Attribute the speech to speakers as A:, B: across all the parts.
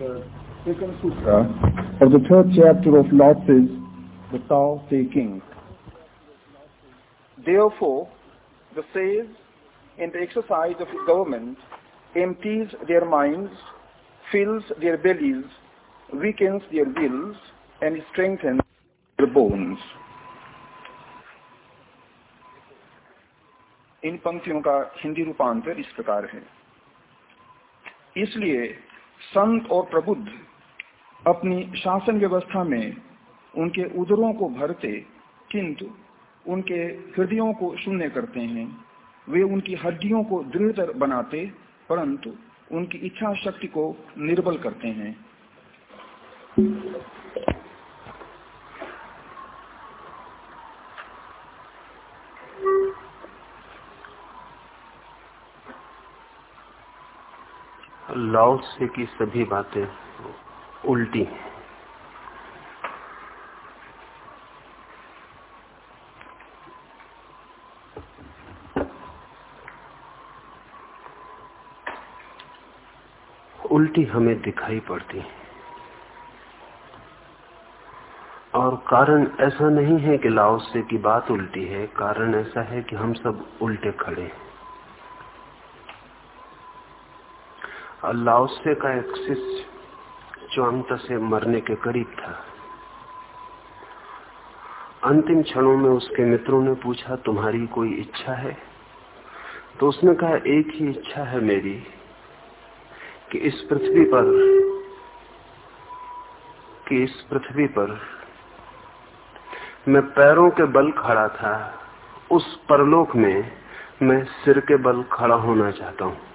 A: the second sutra of the third chapter of Lao Tzu's The Tao Te King. Therefore, the sage, in the exercise of government, empties their minds, fills their bellies, weakens their wills, and strengthens their bones. इन पंक्तियों का हिंदी रूपांतर इस प्रकार है इसलिए संत और प्रबुद्ध अपनी शासन व्यवस्था में उनके उदरों को भरते, किंतु उनके हृदयों को शून्य करते हैं। वे उनकी हड्डियों को दृढ़तर बनाते, परंतु उनकी इच्छा शक्ति को निर्बल करते हैं।
B: से की सभी बातें उल्टी हैं। उल्टी हमें दिखाई पड़ती है। और कारण ऐसा नहीं है कि लाओसे की बात उल्टी है, कारण ऐसा है कि हम सब उल्टे खड़े हैं। लाओसे का एक शिष्य च्वांगता से मरने के करीब था। अंतिम क्षणों में उसके मित्रों ने पूछा, तुम्हारी कोई इच्छा है? तो उसने कहा, एक ही इच्छा है मेरी, कि इस पृथ्वी पर, कि इस पृथ्वी पर मैं पैरों के बल खड़ा था, उस परलोक में मैं सिर के बल खड़ा होना चाहता हूँ।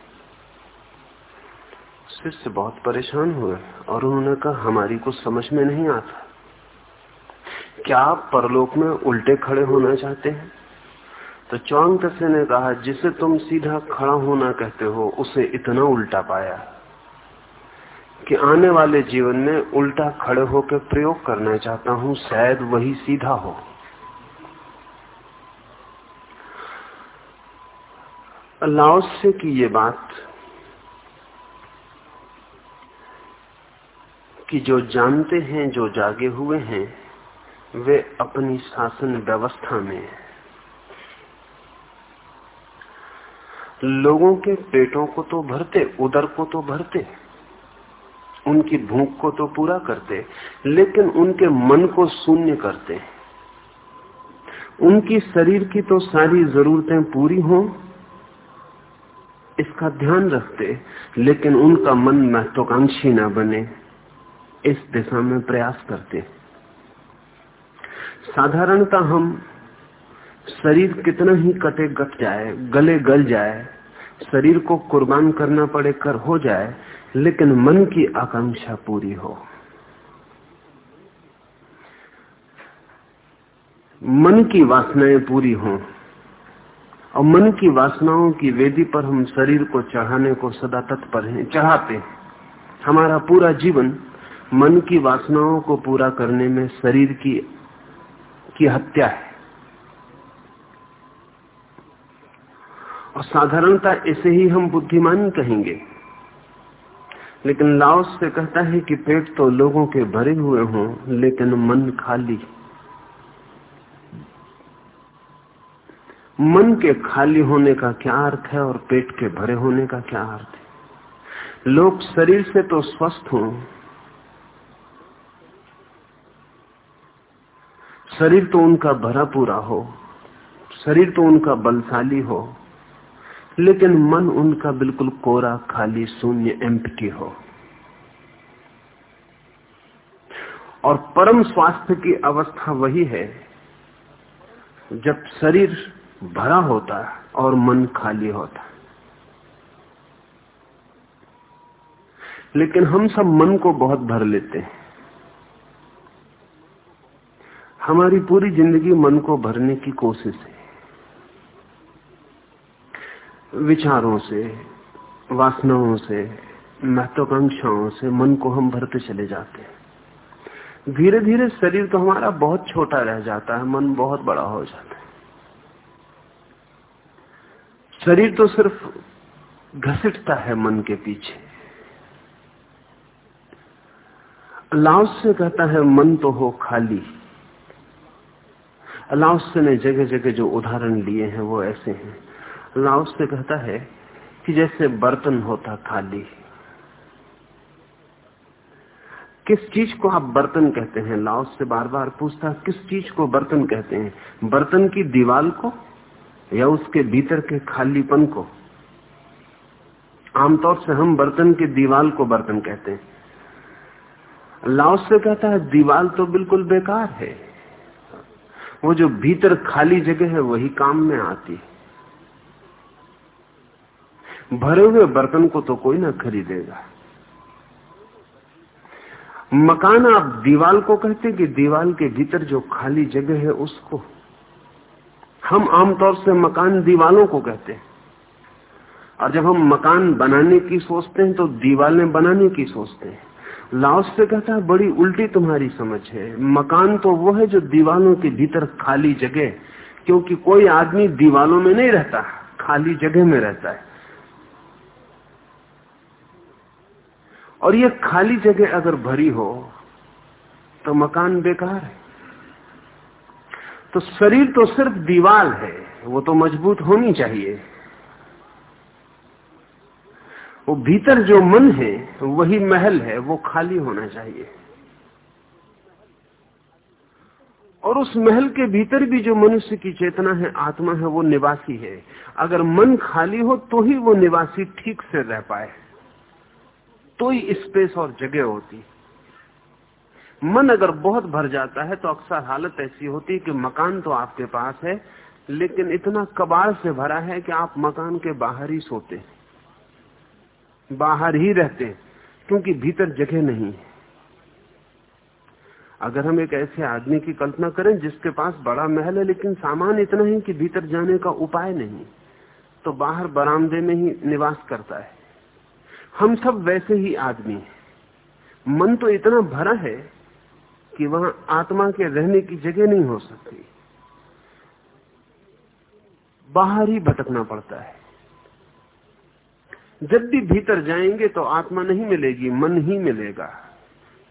B: शिष्य बहुत परेशान हुए और उन्होंने कहा, हमारी कुछ समझ में नहीं आता। क्या आप परलोक में उल्टे खड़े होना चाहते हैं? तो चौंग तसे ने कहा, जिसे तुम सीधा खड़ा होना कहते हो, उसे इतना उल्टा पाया कि आने वाले जीवन में उल्टा खड़े होकर प्रयोग करना चाहता हूँ, शायद वही सीधा हो। लाओस से की ये बात कि जो जानते हैं, जो जागे हुए हैं, वे अपनी शासन व्यवस्था में लोगों के पेटों को तो भरते, उदर को तो भरते, उनकी भूख को तो पूरा करते, लेकिन उनके मन को शून्य करते। उनकी शरीर की तो सारी जरूरतें पूरी हों, इसका ध्यान रखते, लेकिन उनका मन महत्वाकांक्षी न बने। इस दिशा में प्रयास करते साधारणता हम शरीर कितना ही कटे गट जाए, गले गल जाए, शरीर को कुर्बान करना पड़े, कर हो जाए, लेकिन मन की आकांक्षा पूरी हो। मन की वासनाएँ पूरी हों और मन की वासनाओं की वेदी पर हम शरीर को चढ़ाने को सदा तत्पर हैं, चढ़ाते हमारा पूरा जीवन मन की वासनाओं को पूरा करने में शरीर की की हत्या है। और साधारणता इसे ही हम बुद्धिमान कहेंगे। लेकिन लाओस से कहता है कि पेट तो लोगों के भरे हुए हों, लेकिन मन खाली। मन के खाली होने का क्या अर्थ है और पेट के भरे होने का क्या अर्थ है? लोग शरीर से तो स्वस्थ हों शरीर तो उनका भरा पूरा हो, शरीर तो उनका बलशाली हो, लेकिन मन उनका बिल्कुल कोरा, खाली, शून्य एम्प्टी हो। और परम स्वास्थ्य की अवस्था वही है, जब शरीर भरा होता है और मन खाली होता। लेकिन हम सब मन को बहुत भर लेते हैं। हमारी पूरी ज़िंदगी मन को भरने की कोशिश है। विचारों से, वासनाओं से, महत्वाकांक्षाओं से मन को हम भरते चले जाते हैं। धीरे धीरे शरीर तो हमारा बहुत छोटा रह जाता है, मन बहुत बड़ा हो जाता है। शरीर तो सिर्फ़ घसीटता है मन के पीछे। लाउस से कहता है, मन तो हो खाली। लाउस ने जगह जगह जो उदाहरण लिए हैं, वो ऐसे हैं। लाउस से कहता है कि जैसे बर्तन होता खाली। किस चीज़ को आप बर्तन कहते हैं? लाओस से बार बार पूछता किस चीज़ को बर्तन कहते हैं? बर्तन की दीवाल को या उसके भीतर के खालीपन को? आमतौर से हम बर्तन की दीवाल को बर्तन कहते हैं। लाओस से कहता है, दीवाल तो बिल्कुल बेकार है। वो जो भीतर खाली जगह है, वही काम में आती है। भरे हुए बर्तन को तो कोई ना खरीदेगा। मकान आप दीवाल को कहते कि दीवाल के भीतर जो खाली जगह है, उसको हम आमतौर से मकान दीवालों को कहते हैं। और जब हम मकान बनाने की सोचते हैं तो दीवालें बनाने की सोचते हैं। लाओस से कहता है, बड़ी उल्टी तुम्हारी समझ है। मकान तो वो है जो दीवालों के भीतर खाली जगह, क्योंकि कोई आदमी दीवालों में नहीं रहता, खाली जगह में रहता है। और ये खाली जगह अगर भरी हो तो मकान बेकार है। तो शरीर तो सिर्फ़ दीवार है, वो तो मज़बूत होनी चाहिए। वो भीतर जो मन है वही महल है, वो खाली होना चाहिए। और उस महल के भीतर भी जो मनुष्य की चेतना है, आत्मा है, वो निवासी है। अगर मन खाली हो तो ही वो निवासी ठीक से रह पाए। तो ही स्पेस और जगह होती। मन अगर बहुत भर जाता है तो अक्सर हालत ऐसी होती है कि मकान तो आपके पास है, लेकिन इतना कबाड़ से भरा है कि आप मकान के बाहर ही सोते बाहर ही रहते हैं, क्योंकि भीतर जगह नहीं है। अगर हम एक ऐसे आदमी की कल्पना करें जिसके पास बड़ा महल है, लेकिन सामान इतना है कि भीतर जाने का उपाय नहीं तो बाहर बरामदे में ही निवास करता है। हम सब वैसे ही आदमी हैं। मन तो इतना भरा है कि वहाँ आत्मा के रहने की जगह नहीं हो सकती। बाहर ही भटकना पड़ता है। जब भी भीतर जाएँगे तो आत्मा नहीं मिलेगी, मन ही मिलेगा।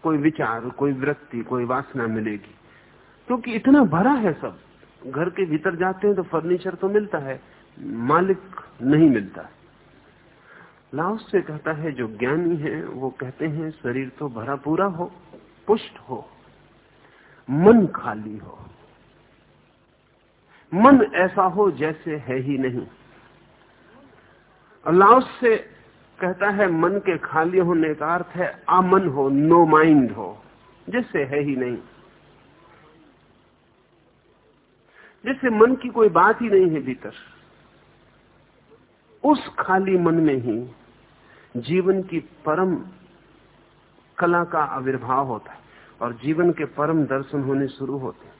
B: कोई विचार, कोई वृत्ति, कोई वासना मिलेगी। क्योंकि तो इतना भरा है सब, घर के भीतर जाते हैं तो फर्नीचर तो मिलता है, मालिक नहीं मिलता। लाओस से कहता है, जो ज्ञानी है, वो कहते हैं, शरीर तो भरा पूरा हो, पुष्ट हो, मन खाली हो। मन ऐसा हो जैसे है ही नहीं। लाओस से कहता है, मन के खाली होने का अर्थ है अमन हो नो माइंड हो। जिससे है ही नहीं। जिससे मन की कोई बात ही नहीं है भीतर, उस खाली मन में ही जीवन की परम कला का आविर्भाव होता है और जीवन के परम दर्शन होने शुरू होते हैं।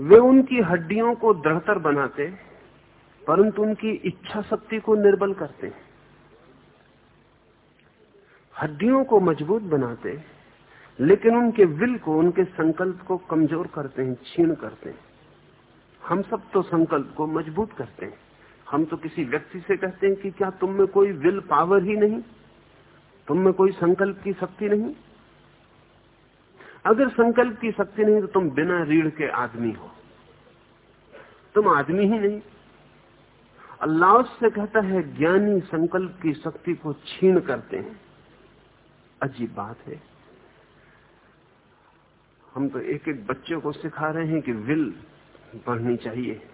B: वे उनकी हड्डियों को दृढ़तर बनाते, परंतु उनकी इच्छा शक्ति को निर्बल करते। हड्डियों को मज़बूत बनाते, लेकिन उनके विल को, उनके संकल्प को कमज़ोर करते हैं छीण करते हैं। हम सब तो संकल्प को मज़बूत करते हैं। हम तो किसी व्यक्ति से कहते हैं कि क्या तुम में कोई विल पावर ही नहीं? तुम में कोई संकल्प की शक्ति नहीं? अगर संकल्प की शक्ति नहीं तो तुम बिना रीढ़ के आदमी हो। तुम आदमी ही नहीं। अल्लाह से कहता है, ज्ञानी संकल्प की शक्ति को छीन करते हैं। अजीब बात है। हम तो एक एक बच्चे को सिखा रहे हैं कि विल बढ़नी चाहिए।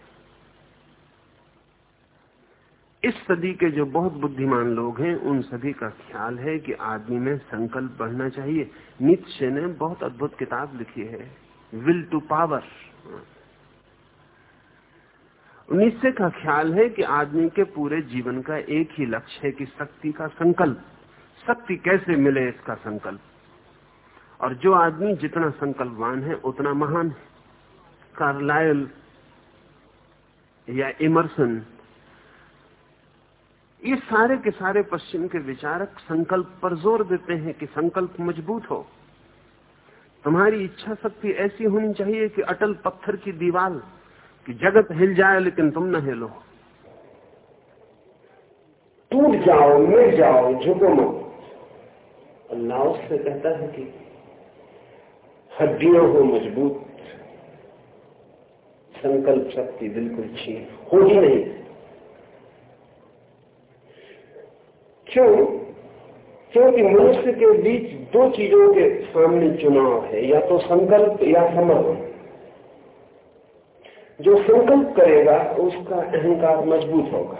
B: इस सदी के जो बहुत बुद्धिमान लोग हैं, उन सभी का ख्याल है कि आदमी में संकल्प बढ़ना चाहिए। नित्य ने बहुत अद्भुत किताब लिखी है, विल टू पावर। निश्चय का ख्याल है कि आदमी के पूरे जीवन का एक ही लक्ष्य है कि शक्ति का संकल्प, शक्ति कैसे मिले इसका संकल्प। और जो आदमी जितना संकल्पवान है, उतना महान है। कार्लायल या इमर्सन ये सारे के सारे पश्चिम के विचारक संकल्प पर ज़ोर देते हैं कि संकल्प मज़बूत हो। तुम्हारी इच्छा शक्ति ऐसी होनी चाहिए कि अटल पत्थर की दीवार कि जगत हिल जाए, लेकिन तुम न हिलो। टूट जाओ मिल जाओ, झुको मत।
C: लाओस से कहता है कि हड्डियों हो मज़बूत, संकल्प शक्ति बिल्कुल छीन हो ही नहीं। क्यों? क्योंकि मनुष्य के बीच दो चीज़ों के सामने चुनाव है, या तो संकल्प या समर्पण जो संकल्प करेगा, उसका अहंकार मज़बूत होगा।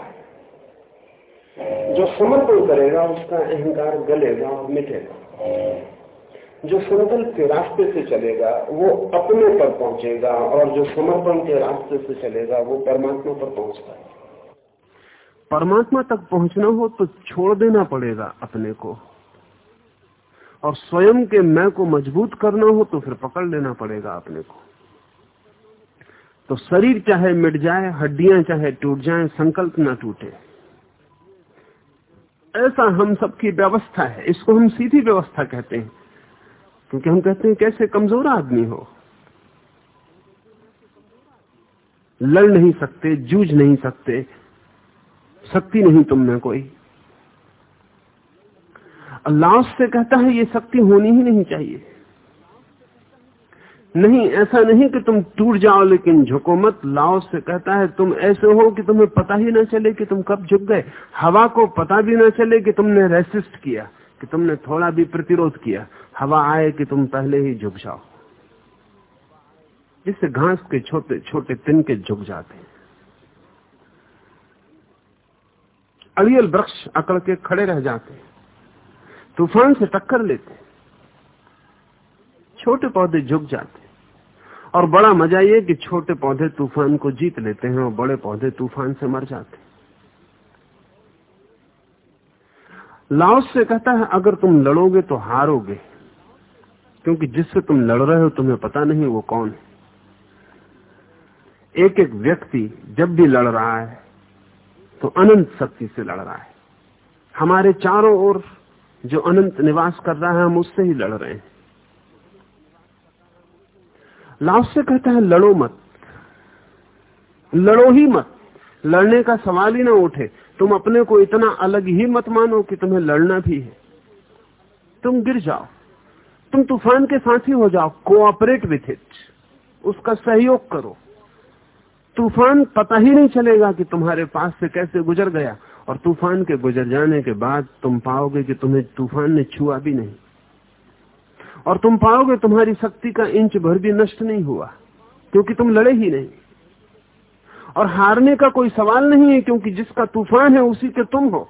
C: जो समर्पण करेगा, उसका अहंकार गलेगा और मिटेगा। जो संकल्प के रास्ते से चलेगा, वो अपने पर पहुंचेगा, और जो समर्पण के रास्ते से चलेगा, वो परमात्मा पर पहुँचता है।
B: परमात्मा तक पहुँचना हो तो छोड़ देना पड़ेगा अपने को। और स्वयं के मैं को मज़बूत करना हो तो फिर पकड़ लेना पड़ेगा अपने को। तो शरीर चाहे मिट जाए, हड्डियाँ चाहे टूट जाए, संकल्प ना टूटे। ऐसा हम सबकी व्यवस्था है। इसको हम सीधी व्यवस्था कहते हैं। क्योंकि हम कहते हैं, कैसे कमज़ोर आदमी हो? लड़ नहीं सकते, जूझ नहीं सकते। शक्ति नहीं तुम में कोई। अल्लाह से कहता है, ये शक्ति होनी ही नहीं चाहिए। नहीं, ऐसा नहीं कि तुम टूट जाओ, लेकिन झुको मत। लाओ से कहता है, तुम ऐसे हो कि तुम्हें पता ही ना चले कि तुम कब झुक गए। हवा को पता भी ना चले कि तुमने रेसिस्ट किया, कि तुमने थोड़ा भी प्रतिरोध किया। हवा आए कि तुम पहले ही झुक जाओ। जिससे घास के छोटे छोटे तिनके झुक जाते हैं। अड़ियल वृक्ष अकड़ के खड़े रह जाते तूफ़ान से टक्कर लेते छोटे पौधे झुक जाते और बड़ा मज़ा ये कि छोटे पौधे तूफ़ान को जीत लेते हैं और बड़े पौधे तूफ़ान से मर जाते लाओस से कहता है, अगर तुम लड़ोगे तो हारोगे। क्योंकि जिससे तुम लड़ रहे हो, तुम्हें पता नहीं वो कौन है। एक एक व्यक्ति जब भी लड़ रहा है तो अनंत शक्ति से लड़ रहा है। हमारे चारों ओर जो अनंत निवास कर रहा है, हम उससे ही लड़ रहे हैं। लाओस से कहता है, लड़ो मत। लड़ो ही मत। लड़ने का सवाल ही ना उठे। तुम अपने को इतना अलग ही मत मानो कि तुम्हें लड़ना भी है। तुम गिर जाओ। तुम तूफ़ान के साथी हो जाओ। कोऑपरेट विथ इट उसका सहयोग करो। तूफ़ान पता ही नहीं चलेगा कि तुम्हारे पास से कैसे गुजर गया। और तूफ़ान के गुजर जाने के बाद तुम पाओगे कि तुम्हें तूफ़ान ने छुआ भी नहीं। और तुम पाओगे तुम्हारी शक्ति का इंच भर भी नष्ट नहीं हुआ, क्योंकि तुम लड़े ही नहीं। और हारने का कोई सवाल नहीं है, क्योंकि जिसका तूफ़ान है उसी के तुम हो।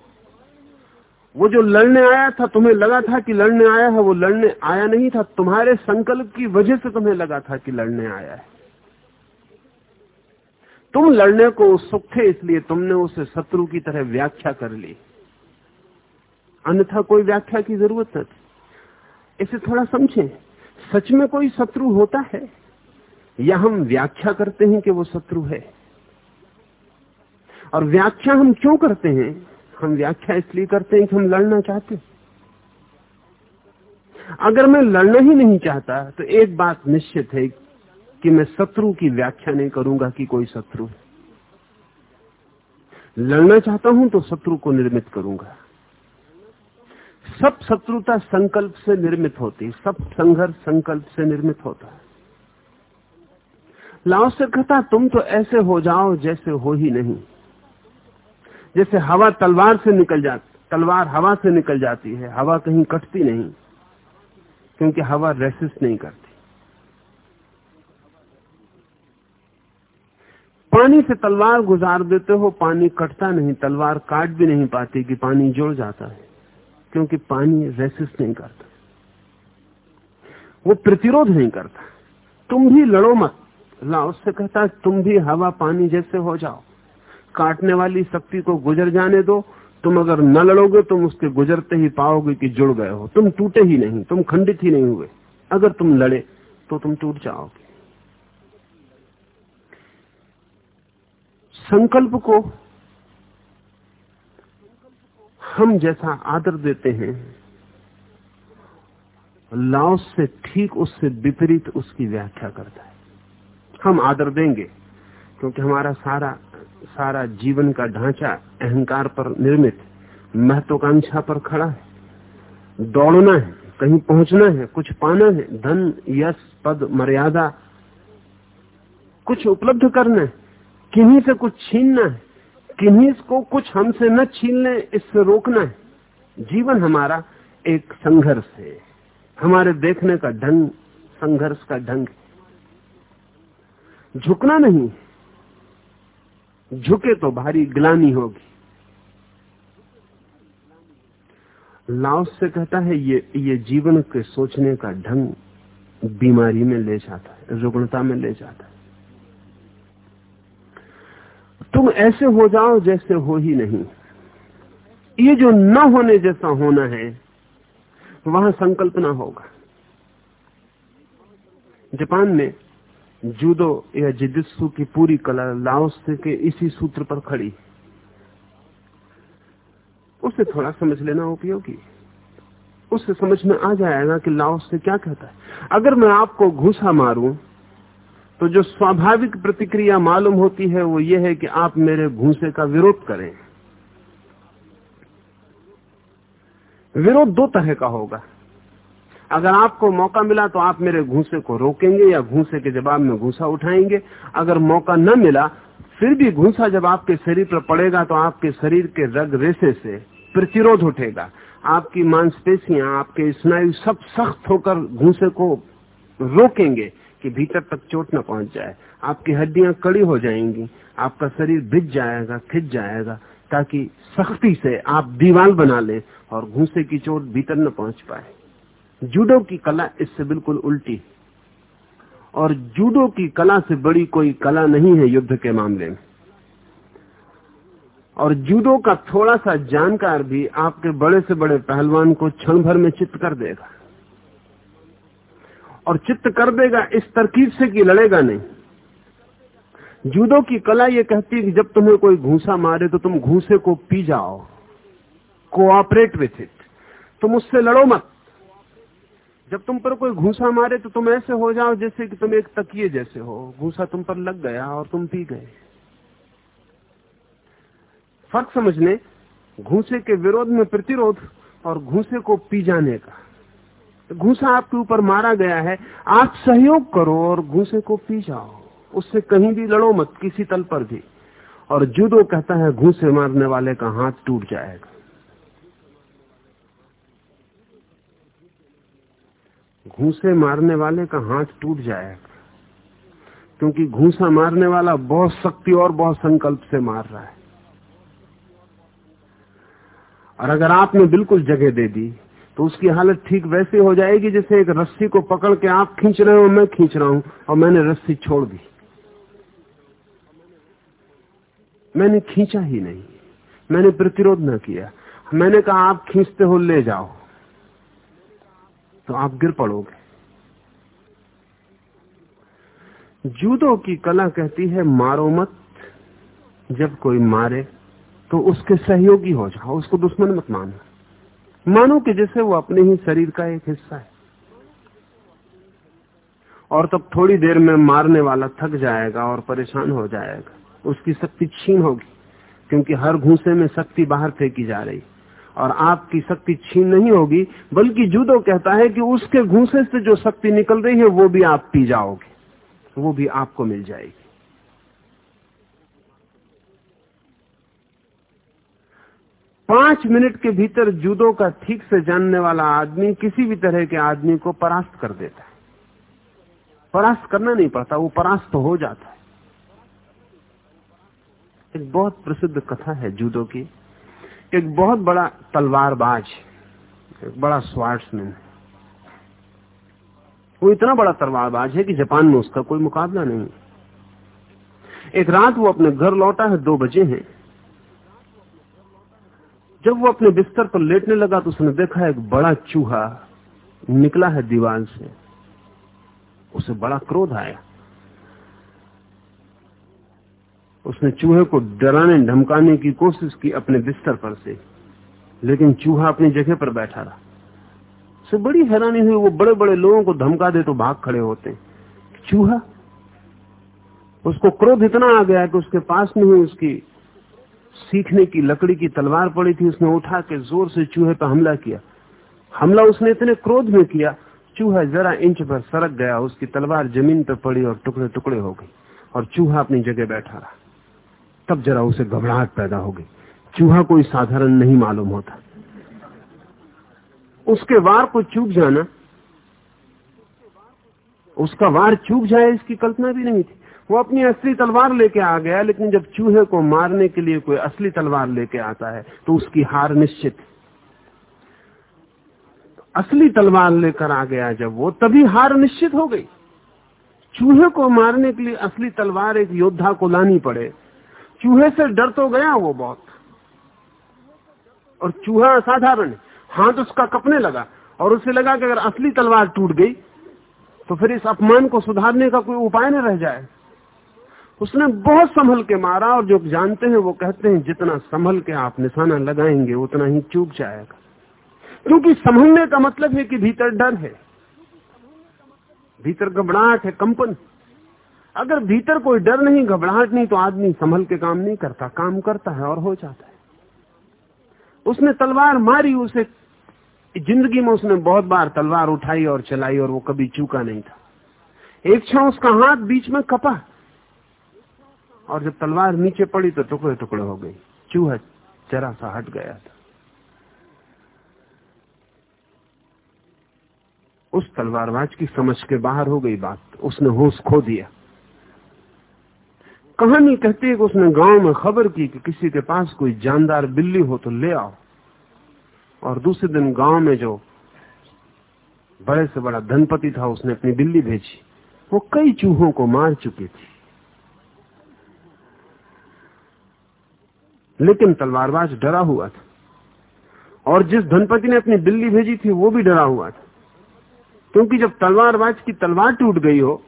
B: वो जो लड़ने आया था, तुम्हें लगा था कि लड़ने आया है, वो लड़ने आया नहीं था। तुम्हारे संकल्प की वजह से तुम्हें लगा था कि लड़ने आया है। तुम लड़ने को उत्सुक थे इसलिए तुमने उसे शत्रु की तरह व्याख्या कर ली। अन्यथा कोई व्याख्या की ज़रूरत न थी। इसे थोड़ा समझें, सच में कोई शत्रु होता है? या हम व्याख्या करते हैं कि वो शत्रु है? और व्याख्या हम क्यों करते हैं? हम व्याख्या इसलिए करते हैं कि हम लड़ना चाहते हैं। अगर मैं लड़ना ही नहीं चाहता तो एक बात निश्चित है कि मैं शत्रु की व्याख्या नहीं करूँगा कि कोई शत्रु लड़ना चाहता हूँ तो शत्रु को निर्मित करूँगा। सब शत्रुता संकल्प से निर्मित होती सब संघर्ष संकल्प से निर्मित होता है। लाओ से कहता, तुम तो ऐसे हो जाओ जैसे हो ही नहीं। जैसे हवा तलवार से निकल जाती तलवार हवा से निकल जाती है, हवा कहीं कटती नहीं, क्योंकि हवा रेसिस्ट नहीं करती। पानी से तलवार गुजार देते हो, पानी कटता नहीं, तलवार काट भी नहीं पाती कि पानी जुड़ जाता है, क्योंकि पानी रेसिस्ट नहीं करता। वो प्रतिरोध नहीं करता। तुम भी लड़ो मत। ला उससे कहता है, तुम भी हवा पानी जैसे हो जाओ। काटने वाली शक्ति को गुजर जाने दो। तुम अगर न लड़ोगे, तुम उसके गुजरते ही पाओगे कि जुड़ गए हो। तुम टूटे ही नहीं, तुम खंडित ही नहीं हुए। अगर तुम लड़े तो तुम टूट जाओगे। संकल्प को हम जैसा आदर देते हैं लाओस से ठीक, उससे विपरीत उसकी व्याख्या करता है। हम आदर देंगे, क्योंकि हमारा सारा सारा जीवन का ढांचा अहंकार पर निर्मित, महत्वाकांक्षा पर खड़ा है। दौड़ना है, कहीं पहुँचना है, कुछ पाना है, धन, यश, पद, मर्यादा, कुछ उपलब्ध करना है। किन्हीं से कुछ छीनना है, किन्हीं को कुछ हमसे न छीनने, इससे रोकना है। जीवन हमारा एक संघर्ष है। हमारे देखने का ढंग, संघर्ष का ढंग झुकना नहीं झुके तो भारी ग्लानी होगी। लाओस से कहता है, ये ये जीवन के सोचने का ढंग बीमारी में ले जाता है, रुग्णता में ले जाता है। तुम ऐसे हो जाओ जैसे हो ही नहीं। ये जो न होने जैसा होना है, वहाँ संकल्पना होगा। जापान में जूदो या जिदित्सु की पूरी कला लाओस के इसी सूत्र पर खड़ी। उसे थोड़ा समझ लेना उपयोगी। उससे समझ में आ जाएगा कि लाओस से क्या कहता है। अगर मैं आपको घूसा मारूं तो जो स्वाभाविक प्रतिक्रिया मालूम होती है, वो ये है कि आप मेरे घूसे का विरोध करें। विरोध दो तरह का होगा। अगर आपको मौका मिला तो आप मेरे घूसे को रोकेंगे या घूसे के जवाब में घूसा उठाएँगे। अगर मौका न मिला, फिर भी घूसा जब आपके शरीर पर पड़ेगा तो आपके शरीर के रग रेसे से प्रतिरोध उठेगा। आपकी मांसपेशियाँ, आपके स्नायु सब सख्त होकर घूसे को रोकेंगे। कि भीतर तक चोट न पहुँच जाए। आपकी हड्डियाँ कड़ी हो जाएँगी, आपका शरीर भिज जाएगा, खिंच जाएगा, ताकि सख्ती से आप दीवार बना ले और घूसे की चोट भीतर न पहुँच पाए। जूडो की कला इससे बिल्कुल उल्टी और जूडो की कला से बड़ी कोई कला नहीं है युद्ध के मामले में। और जूडो का थोड़ा सा जानकार भी आपके बड़े से बड़े पहलवान को क्षण भर में चित्त कर देगा। और चित्त कर देगा, इस तरकीब से कि लड़ेगा नहीं। जूडो की कला यह कहती है कि जब तुम्हें कोई घूसा मारे तो तुम घूसे को पी जाओ कोऑपरेट विथ इट तुम उससे लड़ो मत। जब तुम पर कोई घूसा मारे तो तुम ऐसे हो जाओ जैसे कि तुम एक तकिए जैसे हो। घूसा तुम पर लग गया और तुम पी गए। फ़र्क समझने, घूसे के विरोध में प्रतिरोध और घूसे को पी जाने का। घूसा आपके ऊपर मारा गया है, आप सहयोग करो और घूसे को पी जाओ। उससे कहीं भी लड़ो मत, किसी तल पर भी। और जूडो कहता है, घूसे मारने वाले का हाथ टूट जाएगा। घूसे मारने वाले का हाथ टूट जाएगा। क्योंकि घूसा मारने वाला बहुत शक्ति और बहुत संकल्प से मार रहा है। और अगर आपने बिल्कुल जगह दे दी तो उसकी हालत ठीक वैसे हो जाएगी जैसे एक रस्सी को पकड़ के आप खींच रहे हो, मैं खींच रहा हूँ, और मैंने रस्सी छोड़ दी। मैंने खींचा ही नहीं। मैंने प्रतिरोध न किया। मैंने कहा, आप खींचते हो, ले जाओ। तो आप गिर पड़ोगे। जूदो की कला कहती है, मारो मत, जब कोई मारे तो उसके सहयोगी हो जाओ, उसको दुश्मन मत मानो। मानो कि जैसे वो अपने ही शरीर का एक हिस्सा है। और तब थोड़ी देर में मारने वाला थक जाएगा और परेशान हो जाएगा। उसकी शक्ति छीन होगी, क्योंकि हर घूसे में शक्ति बाहर फेंकी जा रही। और आपकी शक्ति छीन नहीं होगी, बल्कि जूदो कहता है कि उसके घूसे से जो शक्ति निकल रही है, वो भी आप पी जाओगे। वो भी आपको मिल जाएगी। पाँच मिनट के भीतर जूदो का ठीक से जानने वाला आदमी किसी भी तरह के आदमी को परास्त कर देता है। परास्त करना नहीं पड़ता, वो परास्त हो जाता है। एक बहुत प्रसिद्ध कथा है जूदो की। एक बहुत बड़ा तलवारबाज, एक बड़ा स्वार्ट्समैन वो इतना बड़ा तलवारबाज है कि जापान में उसका कोई मुकाबला नहीं एक रात वो अपने घर लौटा है, दो बजे हैं। जब वो अपने बिस्तर पर लेटने लगा तो उसने देखा एक बड़ा चूहा निकला है दीवार से। उसे बड़ा क्रोध आया। उसने चूहे को डराने, धमकाने की कोशिश की अपने बिस्तर पर से, लेकिन चूहा अपनी जगह पर बैठा रहा। उसे बड़ी हैरानी हुई, वो बड़े बड़े लोगों को धमका दे तो भाग खड़े होते। चूहा? उसको क्रोध इतना आ गया कि उसके पास में ही उसकी सीखने की लकड़ी की तलवार पड़ी थी, उसने उठा के ज़ोर से चूहे पर हमला किया। हमला उसने इतने क्रोध में किया, चूहा जरा इंच पर सरक गया, उसकी तलवार ज़मीन पर पड़ी और टुकड़े टुकड़े हो गई और चूहा अपनी जगह बैठा रहा। तब जरा उसे घबराहट पैदा हो गई। चूहा कोई साधारण नहीं मालूम होता। उसके वार को चूक जाना, उसका वार चूक जाए इसकी कल्पना भी नहीं थी। वो अपनी असली तलवार लेके आ गया, लेकिन जब चूहे को मारने के लिए कोई असली तलवार लेके आता है तो उसकी हार निश्चित। असली तलवार लेकर आ गया जब वो, तभी हार निश्चित हो गई। चूहे को मारने के लिए असली तलवार एक योद्धा को लानी पड़े। चूहे से डर तो गया वो बहुत। और चूहा असाधारण, हाथ उसका कपने लगा, और उसे लगा कि अगर असली तलवार टूट गई तो फिर इस अपमान को सुधारने का कोई उपाय न रह जाए। उसने बहुत संभल के मारा और जो जानते हैं वो कहते हैं, जितना संभल के आप निशाना लगाएँगे, उतना ही चूक जाएगा। क्योंकि संभलने का मतलब है कि भीतर डर है। भीतर घबराहट है, कंपन अगर भीतर कोई डर नहीं, घबराहट नहीं तो आदमी संभल के काम नहीं करता, काम करता है और हो जाता है। उसने तलवार मारी, उसे ज़िंदगी में उसने बहुत बार तलवार उठाई और चलाई और वो कभी चूका नहीं था। एक क्षण उसका हाथ बीच में कपा और जब तलवार नीचे पड़ी तो टुकड़े टुकड़े हो गई। चूहा जरा सा हट गया था। उस तलवारबाज की समझ के बाहर हो गई बात। उसने होश खो दिया। कहानी कहती है कि उसने गाँव में खबर की कि किसी के पास कोई जानदार बिल्ली हो तो ले आओ। और दूसरे दिन गाँव में जो बड़े से बड़ा धनपति था, उसने अपनी बिल्ली भेजी। वो कई चूहों को मार चुकी थी। लेकिन तलवारबाज डरा हुआ था। और जिस धनपति ने अपनी बिल्ली भेजी थी, वो भी डरा हुआ था। क्योंकि जब तलवारबाज की तलवार टूट गई हो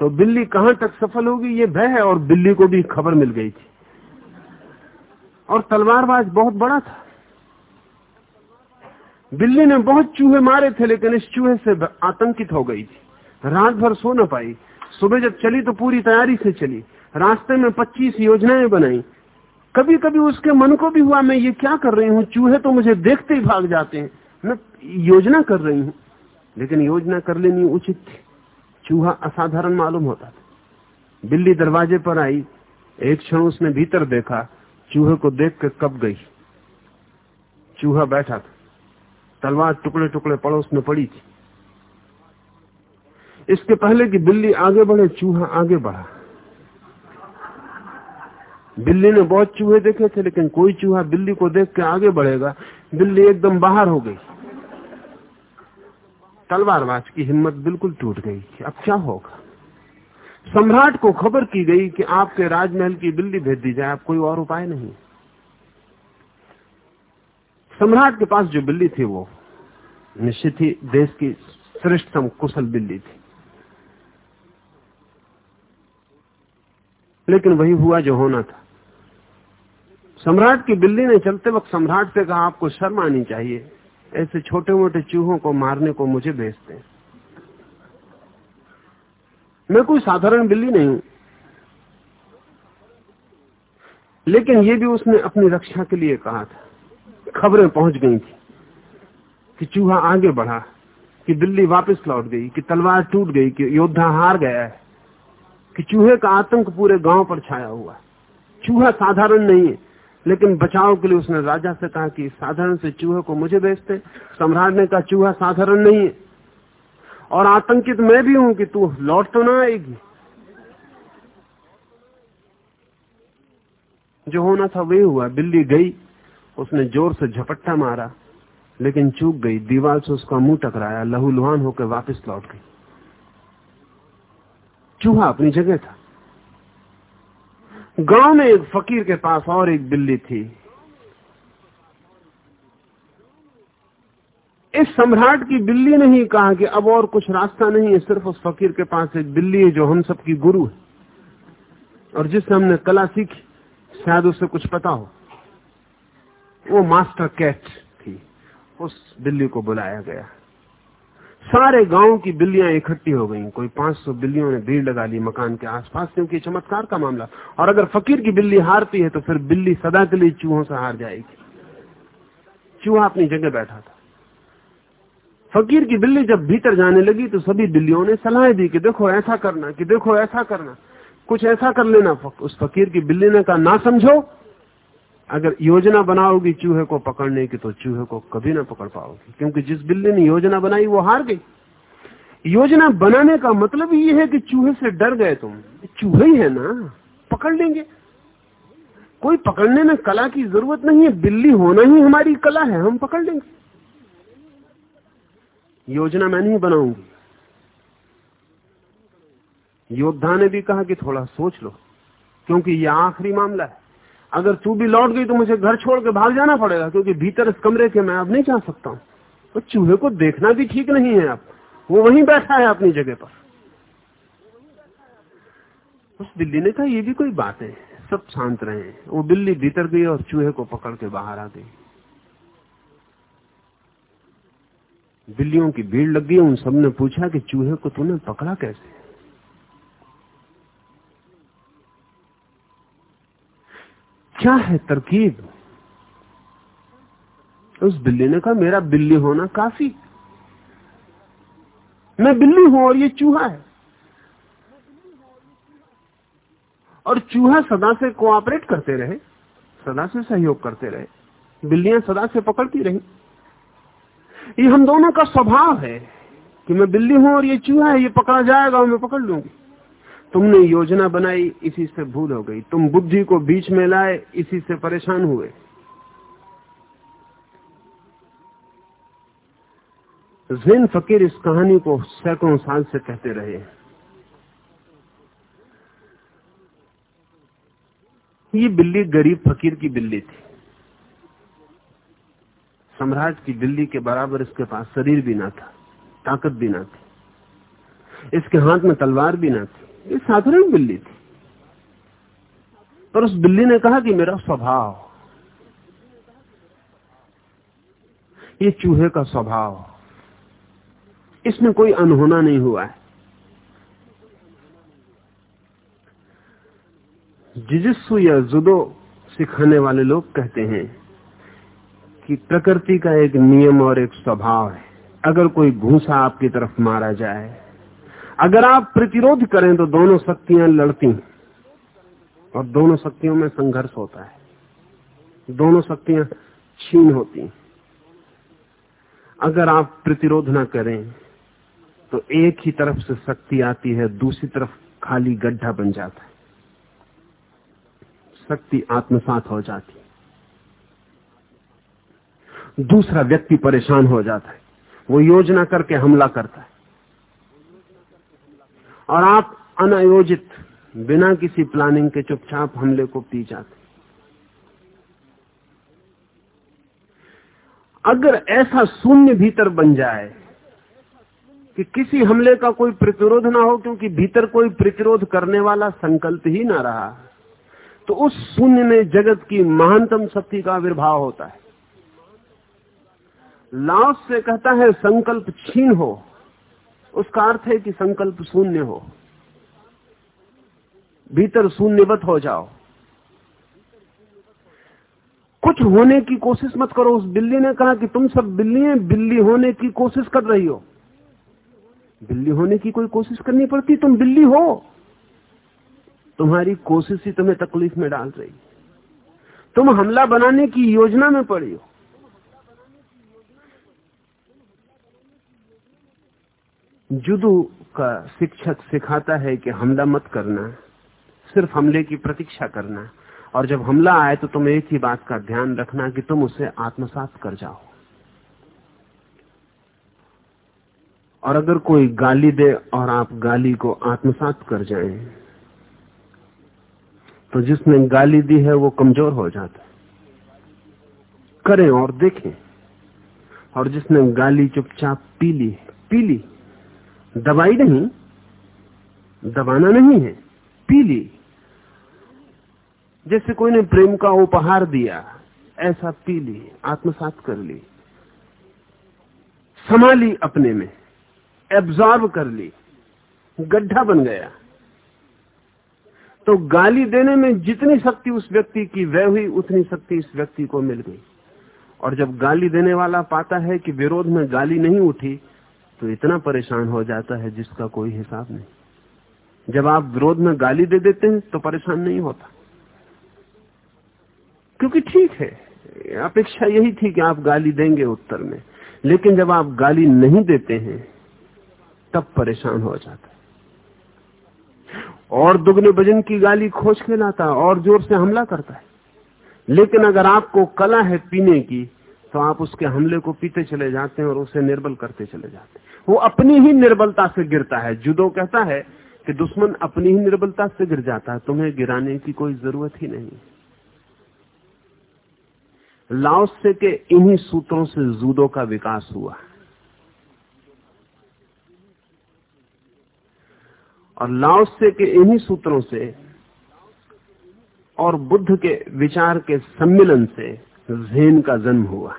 B: तो बिल्ली कहाँ तक सफल होगी, ये भय है और बिल्ली को भी खबर मिल गई थी। और तलवारबाज बहुत बड़ा था। बिल्ली ने बहुत चूहे मारे थे, लेकिन इस चूहे से आतंकित हो गई थी। रात भर सो न पाई। सुबह जब चली तो पूरी तैयारी से चली। रास्ते में 25 योजनाएँ बनाई। कभी कभी उसके मन को भी हुआ, मैं ये क्या कर रही हूँ? चूहे तो मुझे देखते ही भाग जाते हैं। मैं योजना कर रही हूँ। लेकिन योजना कर लेनी उचित थी। चूहा असाधारण मालूम होता था। बिल्ली दरवाजे पर आई, एक क्षण उसने भीतर देखा, चूहे को देख कर कब गई। चूहा बैठा था। तलवार टुकड़े टुकड़े पड़ोस में पड़ी थी। इसके पहले कि बिल्ली आगे बढ़े, चूहा आगे बढ़ा। बिल्ली ने बहुत चूहे देखे थे, लेकिन कोई चूहा बिल्ली को देख के आगे बढ़ेगा। बिल्ली एकदम बाहर हो गई। तलवारबाज की हिम्मत बिल्कुल टूट गई अब क्या होगा? सम्राट को खबर की गई कि आपके राजमहल की बिल्ली भेज दी जाए, अब कोई और उपाय नहीं। सम्राट के पास जो बिल्ली थी, वो निश्चित ही देश की श्रेष्ठतम कुशल बिल्ली थी। लेकिन वही हुआ जो होना था। सम्राट की बिल्ली ने चलते वक्त सम्राट से कहा, आपको शर्म आनी चाहिए। ऐसे छोटे मोटे चूहों को मारने को मुझे भेजते हैं। मैं कोई साधारण बिल्ली नहीं हूँ। लेकिन ये भी उसने अपनी रक्षा के लिए कहा था। खबरें पहुँच गई थी कि चूहा आगे बढ़ा, कि बिल्ली वापस लौट गई, कि तलवार टूट गई, कि योद्धा हार गया है, कि चूहे का आतंक पूरे गाँव पर छाया हुआ चूहा साधारण नहीं है। लेकिन बचाव के लिए उसने राजा से कहा कि साधारण से चूहे को मुझे बेचते। सम्राट ने कहा चूहा साधारण नहीं है। और आतंकित मैं भी हूँ कि तू लौट तो ना आएगी। जो होना था वही हुआ। बिल्ली गई, उसने ज़ोर से झपट्टा मारा, लेकिन चूक गई। दीवार से उसका मुँह टकराया। लहूलुहान होकर वापस लौट गई। चूहा अपनी जगह था। गाँव में एक फकीर के पास और एक बिल्ली थी। इस सम्राट की बिल्ली ने ही कहा कि अब और कुछ रास्ता नहीं है, सिर्फ़ उस फकीर के पास एक बिल्ली है जो हम सबकी गुरु है। और जिससे हमने कला सीखी, शायद उसे कुछ पता हो। वो मास्टर कैट थी। उस बिल्ली को बुलाया गया। सारे गाँव की बिल्लियाँ इकट्ठी हो गईं। कोई 500 बिल्लियों ने भीड़ लगा ली मकान के आसपास, क्योंकि चमत्कार का मामला। और अगर फकीर की बिल्ली हारती है तो फिर बिल्ली सदा के लिए चूहों से हार जाएगी। चूहा अपनी जगह बैठा था। फकीर की बिल्ली जब भीतर जाने लगी तो सभी बिल्लियों ने सलाह दी कि देखो, ऐसा करना, कि देखो, ऐसा करना। कुछ ऐसा कर लेना उस फकीर की बिल्ली ने कहा, ना समझो अगर योजना बनाओगी चूहे को पकड़ने की तो चूहे को कभी ना पकड़ पाओगी। क्योंकि जिस बिल्ली ने योजना बनाई, वो हार गई। योजना बनाने का मतलब ये है कि चूहे से डर गए तुम। चूहे ही है ना, पकड़ लेंगे। कोई पकड़ने में कला की ज़रूरत नहीं है, बिल्ली होना ही हमारी कला है, हम पकड़ लेंगे। योजना मैं नहीं बनाऊँगी। योद्धा ने भी कहा कि थोड़ा सोच लो, क्योंकि यह आखिरी मामला है। अगर तू भी लौट गई तो मुझे घर छोड़ के भाग जाना पड़ेगा, क्योंकि भीतर इस कमरे के मैं अब नहीं जा सकता हूँ। तो चूहे को देखना भी ठीक नहीं है अब। वो वहीं बैठा है अपनी जगह पर। उस बिल्ली ने कहा, ये भी कोई बात है, सब शांत रहे वो बिल्ली भीतर गई और चूहे को पकड़ के बाहर आ गई। बिल्लियों की भीड़ लग गई, उन सबने पूछा कि चूहे को तूने पकड़ा कैसे? क्या है तरकीब? उस बिल्ली ने कहा, मेरा बिल्ली होना काफ़ी। मैं बिल्ली हूँ और ये चूहा है। और चूहा सदा से कोऑपरेट करते रहे, सदा से सहयोग करते रहे। बिल्लियाँ सदा से पकड़ती रही। ये हम दोनों का स्वभाव है कि मैं बिल्ली हूँ और ये चूहा है, ये पकड़ा जाएगा और मैं पकड़ लूँगी। तुमने योजना बनाई, इसी से भूल हो गई। तुम बुद्धि को बीच में लाए, इसी से परेशान हुए। जैन फकीर इस कहानी को सैकड़ों साल से कहते रहे ये बिल्ली गरीब फकीर की बिल्ली थी। सम्राट की बिल्ली के बराबर इसके पास शरीर भी ना था, ताकत भी ना थी। इसके हाथ में तलवार भी ना थी। ये साधारण बिल्ली थी। पर उस बिल्ली ने कहा कि मेरा स्वभाव, ये चूहे का स्वभाव, इसमें कोई अनहोना नहीं हुआ है। जिजिस्सु या जुदो सिखाने वाले लोग कहते हैं कि प्रकृति का एक नियम और एक स्वभाव है। अगर कोई घूसा आपकी तरफ़ मारा जाए अगर आप प्रतिरोध करें तो दोनों शक्तियाँ लड़ती और दोनों शक्तियों में संघर्ष होता है। दोनों शक्तियाँ छीन होती अगर आप प्रतिरोध ना करें तो एक ही तरफ़ से शक्ति आती है, दूसरी तरफ़ खाली गड्ढा बन जाता है। शक्ति आत्मसात हो जाती है। दूसरा व्यक्ति परेशान हो जाता है। वो योजना करके हमला करता है। और आप अनायोजित, बिना किसी प्लानिंग के चुपचाप हमले को पी जाते अगर ऐसा शून्य भीतर बन जाए कि किसी हमले का कोई प्रतिरोध ना हो, क्योंकि भीतर कोई प्रतिरोध करने वाला संकल्प ही ना रहा तो उस शून्य में जगत की महानतम शक्ति का आविर्भाव होता है। लाओस से कहता है, संकल्प छीन हो उसका अर्थ है कि संकल्प शून्य हो। भीतर शून्यवत हो जाओ। कुछ होने की कोशिश मत करो। उस बिल्ली ने कहा कि तुम सब बिल्ली हैं, बिल्ली होने की कोशिश कर रही हो। बिल्ली होने की कोई कोशिश करनी पड़ती? तुम बिल्ली हो। तुम्हारी कोशिश ही तुम्हें तकलीफ़ में डाल रही। तुम हमला बनाने की योजना में पड़ी हो। जुदू का शिक्षक सिखाता है कि हमला मत करना सिर्फ़ हमले की प्रतीक्षा करना। और जब हमला आए तो तुम एक ही बात का ध्यान रखना कि तुम उसे आत्मसात कर जाओ। और अगर कोई गाली दे और आप गाली को आत्मसात कर जाएँ, तो जिसने गाली दी है वो कमज़ोर हो जाता है। करें और देखें। और जिसने गाली चुपचाप पी ली पी ली दवाई नहीं, दबाना नहीं है, पी ली। जैसे कोई ने प्रेम का उपहार दिया, ऐसा पी ली, आत्मसात कर ली संभाली अपने में एब्जॉर्ब कर ली, गड्ढा बन गया। तो गाली देने में जितनी शक्ति उस व्यक्ति की वह हुई, उतनी शक्ति इस व्यक्ति को मिल गई। और जब गाली देने वाला पाता है कि विरोध में गाली नहीं उठी तो इतना परेशान हो जाता है जिसका कोई हिसाब नहीं। जब आप विरोध में गाली दे देते हैं तो परेशान नहीं होता। क्योंकि ठीक है, अपेक्षा यही थी कि आप गाली देंगे उत्तर में। लेकिन जब आप गाली नहीं देते हैं, तब परेशान हो जाता है। और दुगने भजन की गाली खोज के लाता है, और ज़ोर से हमला करता है। लेकिन अगर आपको कला है पीने की तो आप उसके हमले को पीते चले जाते हैं और उसे निर्बल करते चले जाते हैं। वो अपनी ही निर्बलता से गिरता है। जुदो कहता है कि दुश्मन अपनी ही निर्बलता से गिर जाता है। तुम्हें गिराने की कोई ज़रूरत ही नहीं। लाओसे के इन्हीं सूत्रों से जूदो का विकास हुआ। और लाओसे के इन्हीं सूत्रों से और बुद्ध के विचार के सम्मिलन से जेन का जन्म हुआ।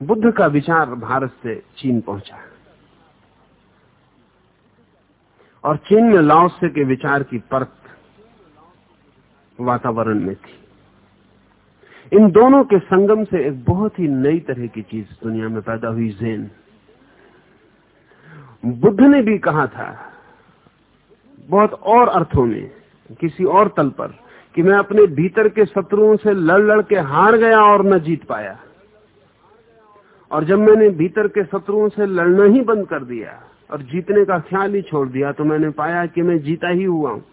B: बुद्ध का विचार भारत से चीन पहुँचा। और चीन में लाओसे के विचार की परत वातावरण में थी। इन दोनों के संगम से एक बहुत ही नई तरह की चीज़ दुनिया में पैदा हुई जैन बुद्ध ने भी कहा था, बहुत और अर्थों में किसी और तल पर कि मैं अपने भीतर के शत्रुओं से लड़ लड़ के हार गया और न जीत पाया। और जब मैंने भीतर के शत्रुओं से लड़ना ही बंद कर दिया और जीतने का ख्याल ही छोड़ दिया तो मैंने पाया कि मैं जीता ही हुआ हूँ।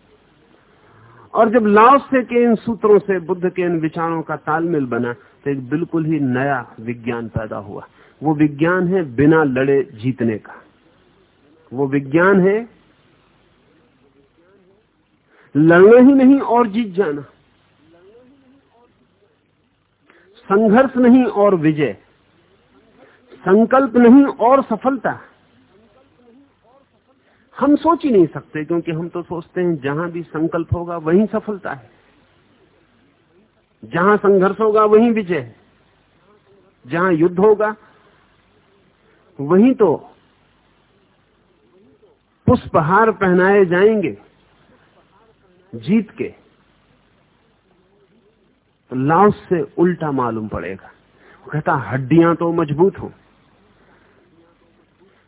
B: और जब लाओ से के इन सूत्रों से, बुद्ध के इन विचारों का तालमेल बना तो एक बिल्कुल ही नया विज्ञान पैदा हुआ। वो विज्ञान है बिना लड़े जीतने का। वो विज्ञान है लड़ना ही नहीं और जीत जाना। संघर्ष नहीं और विजय। संकल्प नहीं और सफलता। हम सोच ही नहीं सकते क्योंकि हम तो सोचते हैं जहाँ भी संकल्प होगा वहीं सफलता है। जहाँ संघर्ष होगा वहीं विजय है। जहाँ युद्ध होगा वहीं तो पुष्पहार पहनाए जाएँगे। जीत के तो से उल्टा मालूम पड़ेगा। वो कहता, हड्डियाँ तो मज़बूत हो,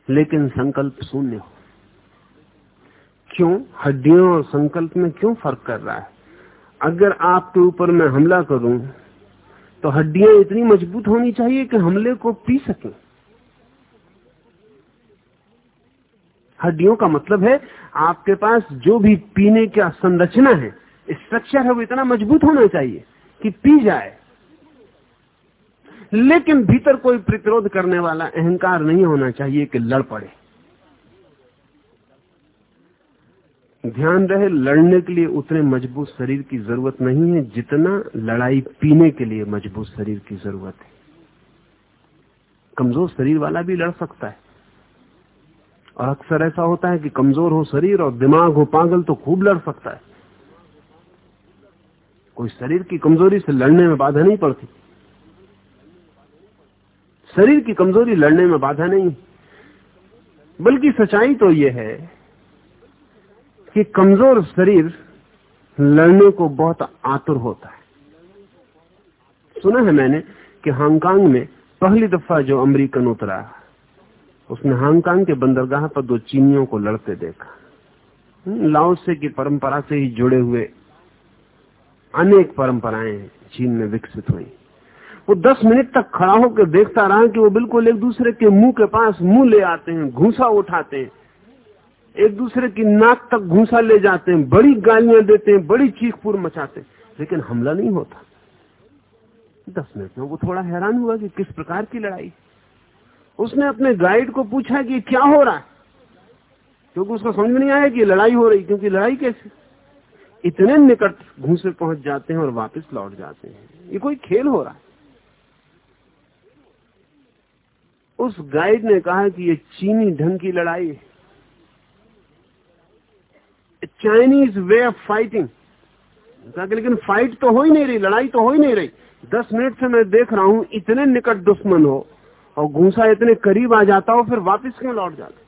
B: लेकिन संकल्प शून्य हो। क्यों? हड्डियों और संकल्प में क्यों फ़र्क कर रहा है? अगर आपके ऊपर मैं हमला करूँ तो हड्डियाँ इतनी मज़बूत होनी चाहिए कि हमले को पी सकें। हड्डियों का मतलब है आपके पास जो भी पीने का संरचना है स्ट्रक्चर है वो इतना मज़बूत होना चाहिए कि पी जाए। लेकिन भीतर कोई प्रतिरोध करने वाला अहंकार नहीं होना चाहिए कि लड़ पड़े। ध्यान रहे, लड़ने के लिए उतने मज़बूत शरीर की ज़रूरत नहीं है, जितना लड़ाई पीने के लिए मज़बूत शरीर की ज़रूरत है। कमज़ोर शरीर वाला भी लड़ सकता है। और अक्सर ऐसा होता है कि कमज़ोर हो शरीर और दिमाग हो पागल तो खूब लड़ सकता है। कोई शरीर की कमज़ोरी से लड़ने में बाधा नहीं पड़ती। शरीर की कमज़ोरी लड़ने में बाधा नहीं। बल्कि सच्चाई तो यह है कि कमज़ोर शरीर लड़ने को बहुत आतुर होता है। सुना है मैंने कि हांगकांग में पहली दफ़ा जो अमेरिकन उतरा उसने हांगकांग के बंदरगाह पर दो चीनियों को लड़ते देखा। लाओसे की परंपरा से ही जुड़े हुए अनेक परंपराएँ चीन में विकसित हुई। वो दस मिनट तक खड़ा होकर देखता रहा कि वो बिल्कुल एक दूसरे के मुँह के पास मुँह ले आते हैं, घूसा उठाते हैं। एक दूसरे की नाक तक घूसा ले जाते हैं, बड़ी गालियाँ देते हैं, बड़ी चीख पूर मचाते हैं। लेकिन हमला नहीं होता। दस मिनट में वो थोड़ा हैरान हुआ कि किस प्रकार की लड़ाई। उसने अपने गाइड को पूछा कि क्या हो रहा है? क्योंकि उसको समझ नहीं आया कि लड़ाई हो रही, क्योंकि लड़ाई कैसे? इतने निकट घूसे पहुँच जाते हैं और वापस लौट जाते हैं। ये कोई खेल हो रहा है। उस गाइड ने कहा कि ये चीनी ढंग की लड़ाई है। चाइनीज़ वे ऑफ़ फाइटिंग कहा लेकिन फाइट तो हो ही नहीं रही, लड़ाई तो हो ही नहीं रही। दस मिनट से मैं देख रहा हूँ, इतने निकट दुश्मन हो। और घूसा इतने करीब आ जाता हो, फिर वापस क्यों लौट जाता?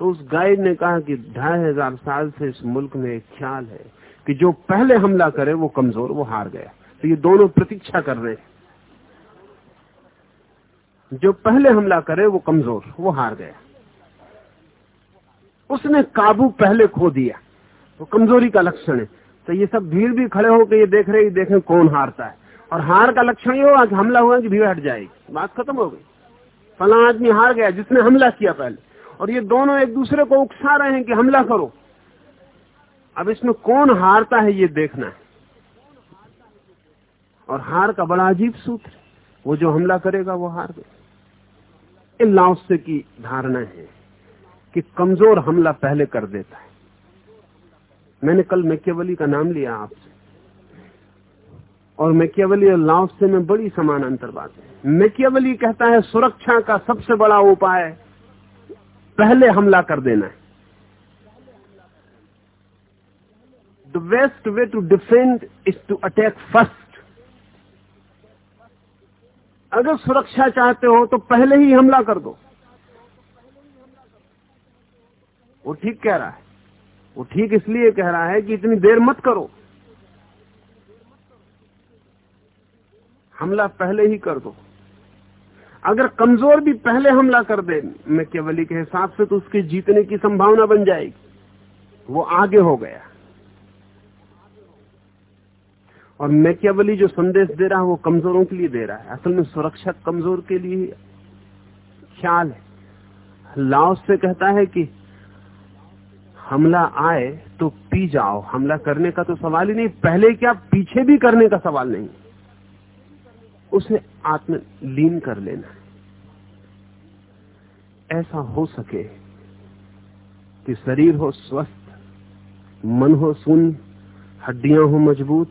B: तो उस गाइड ने कहा कि ढाई हज़ार साल से इस मुल्क में एक ख्याल है कि जो पहले हमला करे, वो कमज़ोर, वो हार गया। तो ये दोनों प्रतीक्षा कर रहे हैं। जो पहले हमला करे, वो कमज़ोर, वो हार गया। उसने काबू पहले खो दिया। वो कमज़ोरी का लक्षण है। तो ये सब भीड़ भी खड़े होकर ये देख रहे देखें कौन हारता है। और हार का लक्षण ये होगा कि हमला हुआ कि भीड़ हट जाएगी। बात खत्म हो गई। फला आदमी हार गया, जिसने हमला किया पहले। और ये दोनों एक दूसरे को उकसा रहे हैं कि हमला करो। अब इसमें कौन हारता है ये देखना है। और हार का बड़ा अजीब सूत्र वो जो हमला करेगा, वो हार गए लाओसे की धारणा है कि कमज़ोर हमला पहले कर देता है। मैंने कल मैकेवली का नाम लिया आपसे। और मैकेवली और लाओसे में बड़ी समान अंतर बात है। मैकेवली कहता है, सुरक्षा का सबसे बड़ा उपाय, पहले हमला कर देना है। The best way to defend is to attack first अगर सुरक्षा चाहते हो तो पहले ही हमला कर दो। वो ठीक कह रहा है। वो ठीक इसलिए कह रहा है कि इतनी देर मत करो। हमला पहले ही कर दो। अगर कमज़ोर भी पहले हमला कर दे, मैं केवली के हिसाब से तो उसके जीतने की संभावना बन जाएगी। वो आगे हो गया। और मैं केवली जो संदेश दे रहा है, वो कमजोरों के लिए दे रहा है। असल में सुरक्षा कमज़ोर के लिए ख्याल है। लाओस से कहता है कि हमला आए तो पी जाओ। हमला करने का तो सवाल ही नहीं, पहले क्या पीछे भी करने का सवाल नहीं? उसे आत्म लीन कर लेना ऐसा हो सके कि शरीर हो स्वस्थ, मन हो शून्य हड्डियाँ हो मज़बूत,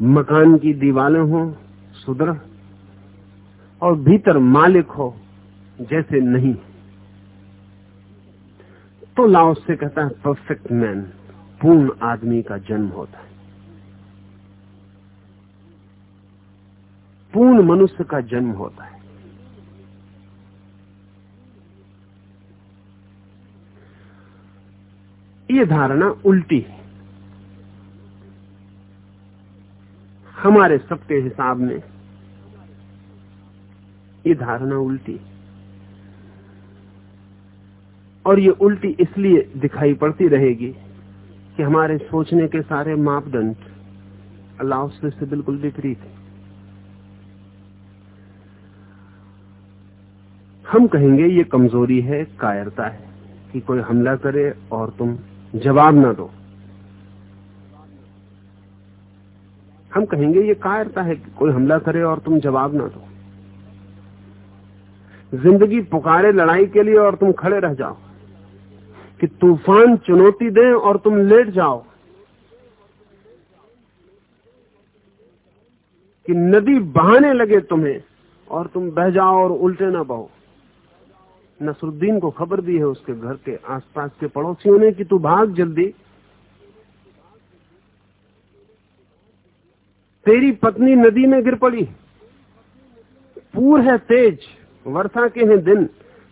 B: मकान की दीवारें हो सुदृढ़ और भीतर मालिक हो जैसे नहीं। तो लाओ से कहता है परफेक्ट मैन पूर्ण आदमी का जन्म होता है। पूर्ण मनुष्य का जन्म होता है। ये धारणा उल्टी है। हमारे सबके हिसाब में ये धारणा उल्टी और ये उल्टी इसलिए दिखाई पड़ती रहेगी कि हमारे सोचने के सारे मापदंड अल्लाह से बिल्कुल विपरीत है। हम कहेंगे ये कमज़ोरी है, कायरता है कि कोई हमला करे और तुम जवाब ना दो। हम कहेंगे ये कायरता है कि कोई हमला करे और तुम जवाब ना दो। ज़िंदगी पुकारे लड़ाई के लिए और तुम खड़े रह जाओ। कि तूफ़ान चुनौती दे और तुम लेट जाओ। कि नदी बहाने लगे तुम्हें और तुम बह जाओ और उल्टे ना बहो। नसरुद्दीन को खबर दी है उसके घर के आसपास के पड़ोसियों ने कि तू भाग जल्दी। तेरी पत्नी नदी में गिर पड़ी। पूर है तेज, वर्षा के हैं दिन,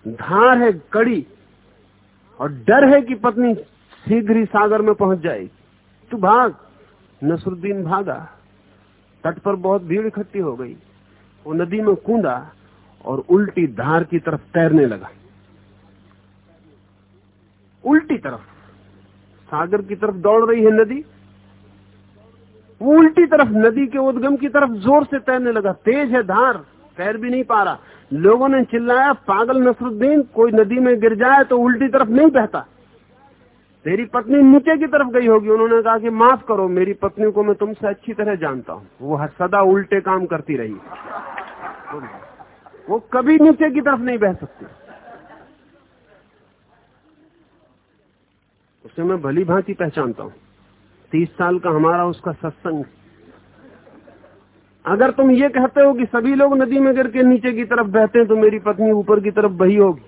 B: धार है कड़ी, और डर है कि पत्नी शीघ्र ही सागर में पहुँच जाएगी। तू भाग, नसरुद्दीन भागा। तट पर बहुत भीड़ इकट्ठी हो गई। वो नदी में कूदा और उल्टी धार की तरफ़ तैरने लगा। उल्टी तरफ़। सागर की तरफ़ दौड़ रही है नदी। वो उल्टी तरफ़ नदी के उद्गम की तरफ़ ज़ोर से तैरने लगा। तेज है धार, तैर भी नहीं पा रहा। लोगों ने चिल्लाया, पागल नसरुद्दीन, कोई नदी में गिर जाए तो उल्टी तरफ़ नहीं बहता। तेरी पत्नी नीचे की तरफ़ गई होगी। उन्होंने कहा कि माफ़ करो, मेरी पत्नी को मैं तुमसे अच्छी तरह जानता हूँ। वो हर सदा उल्टे काम करती रही। वो कभी नीचे की तरफ़ नहीं बह सकती। उसे मैं भली भांति पहचानता हूँ। तीस साल का हमारा उसका सत्संग। अगर तुम ये कहते हो कि सभी लोग नदी में गिर के नीचे की तरफ़ बहते हैं तो मेरी पत्नी ऊपर की तरफ़ बही होगी।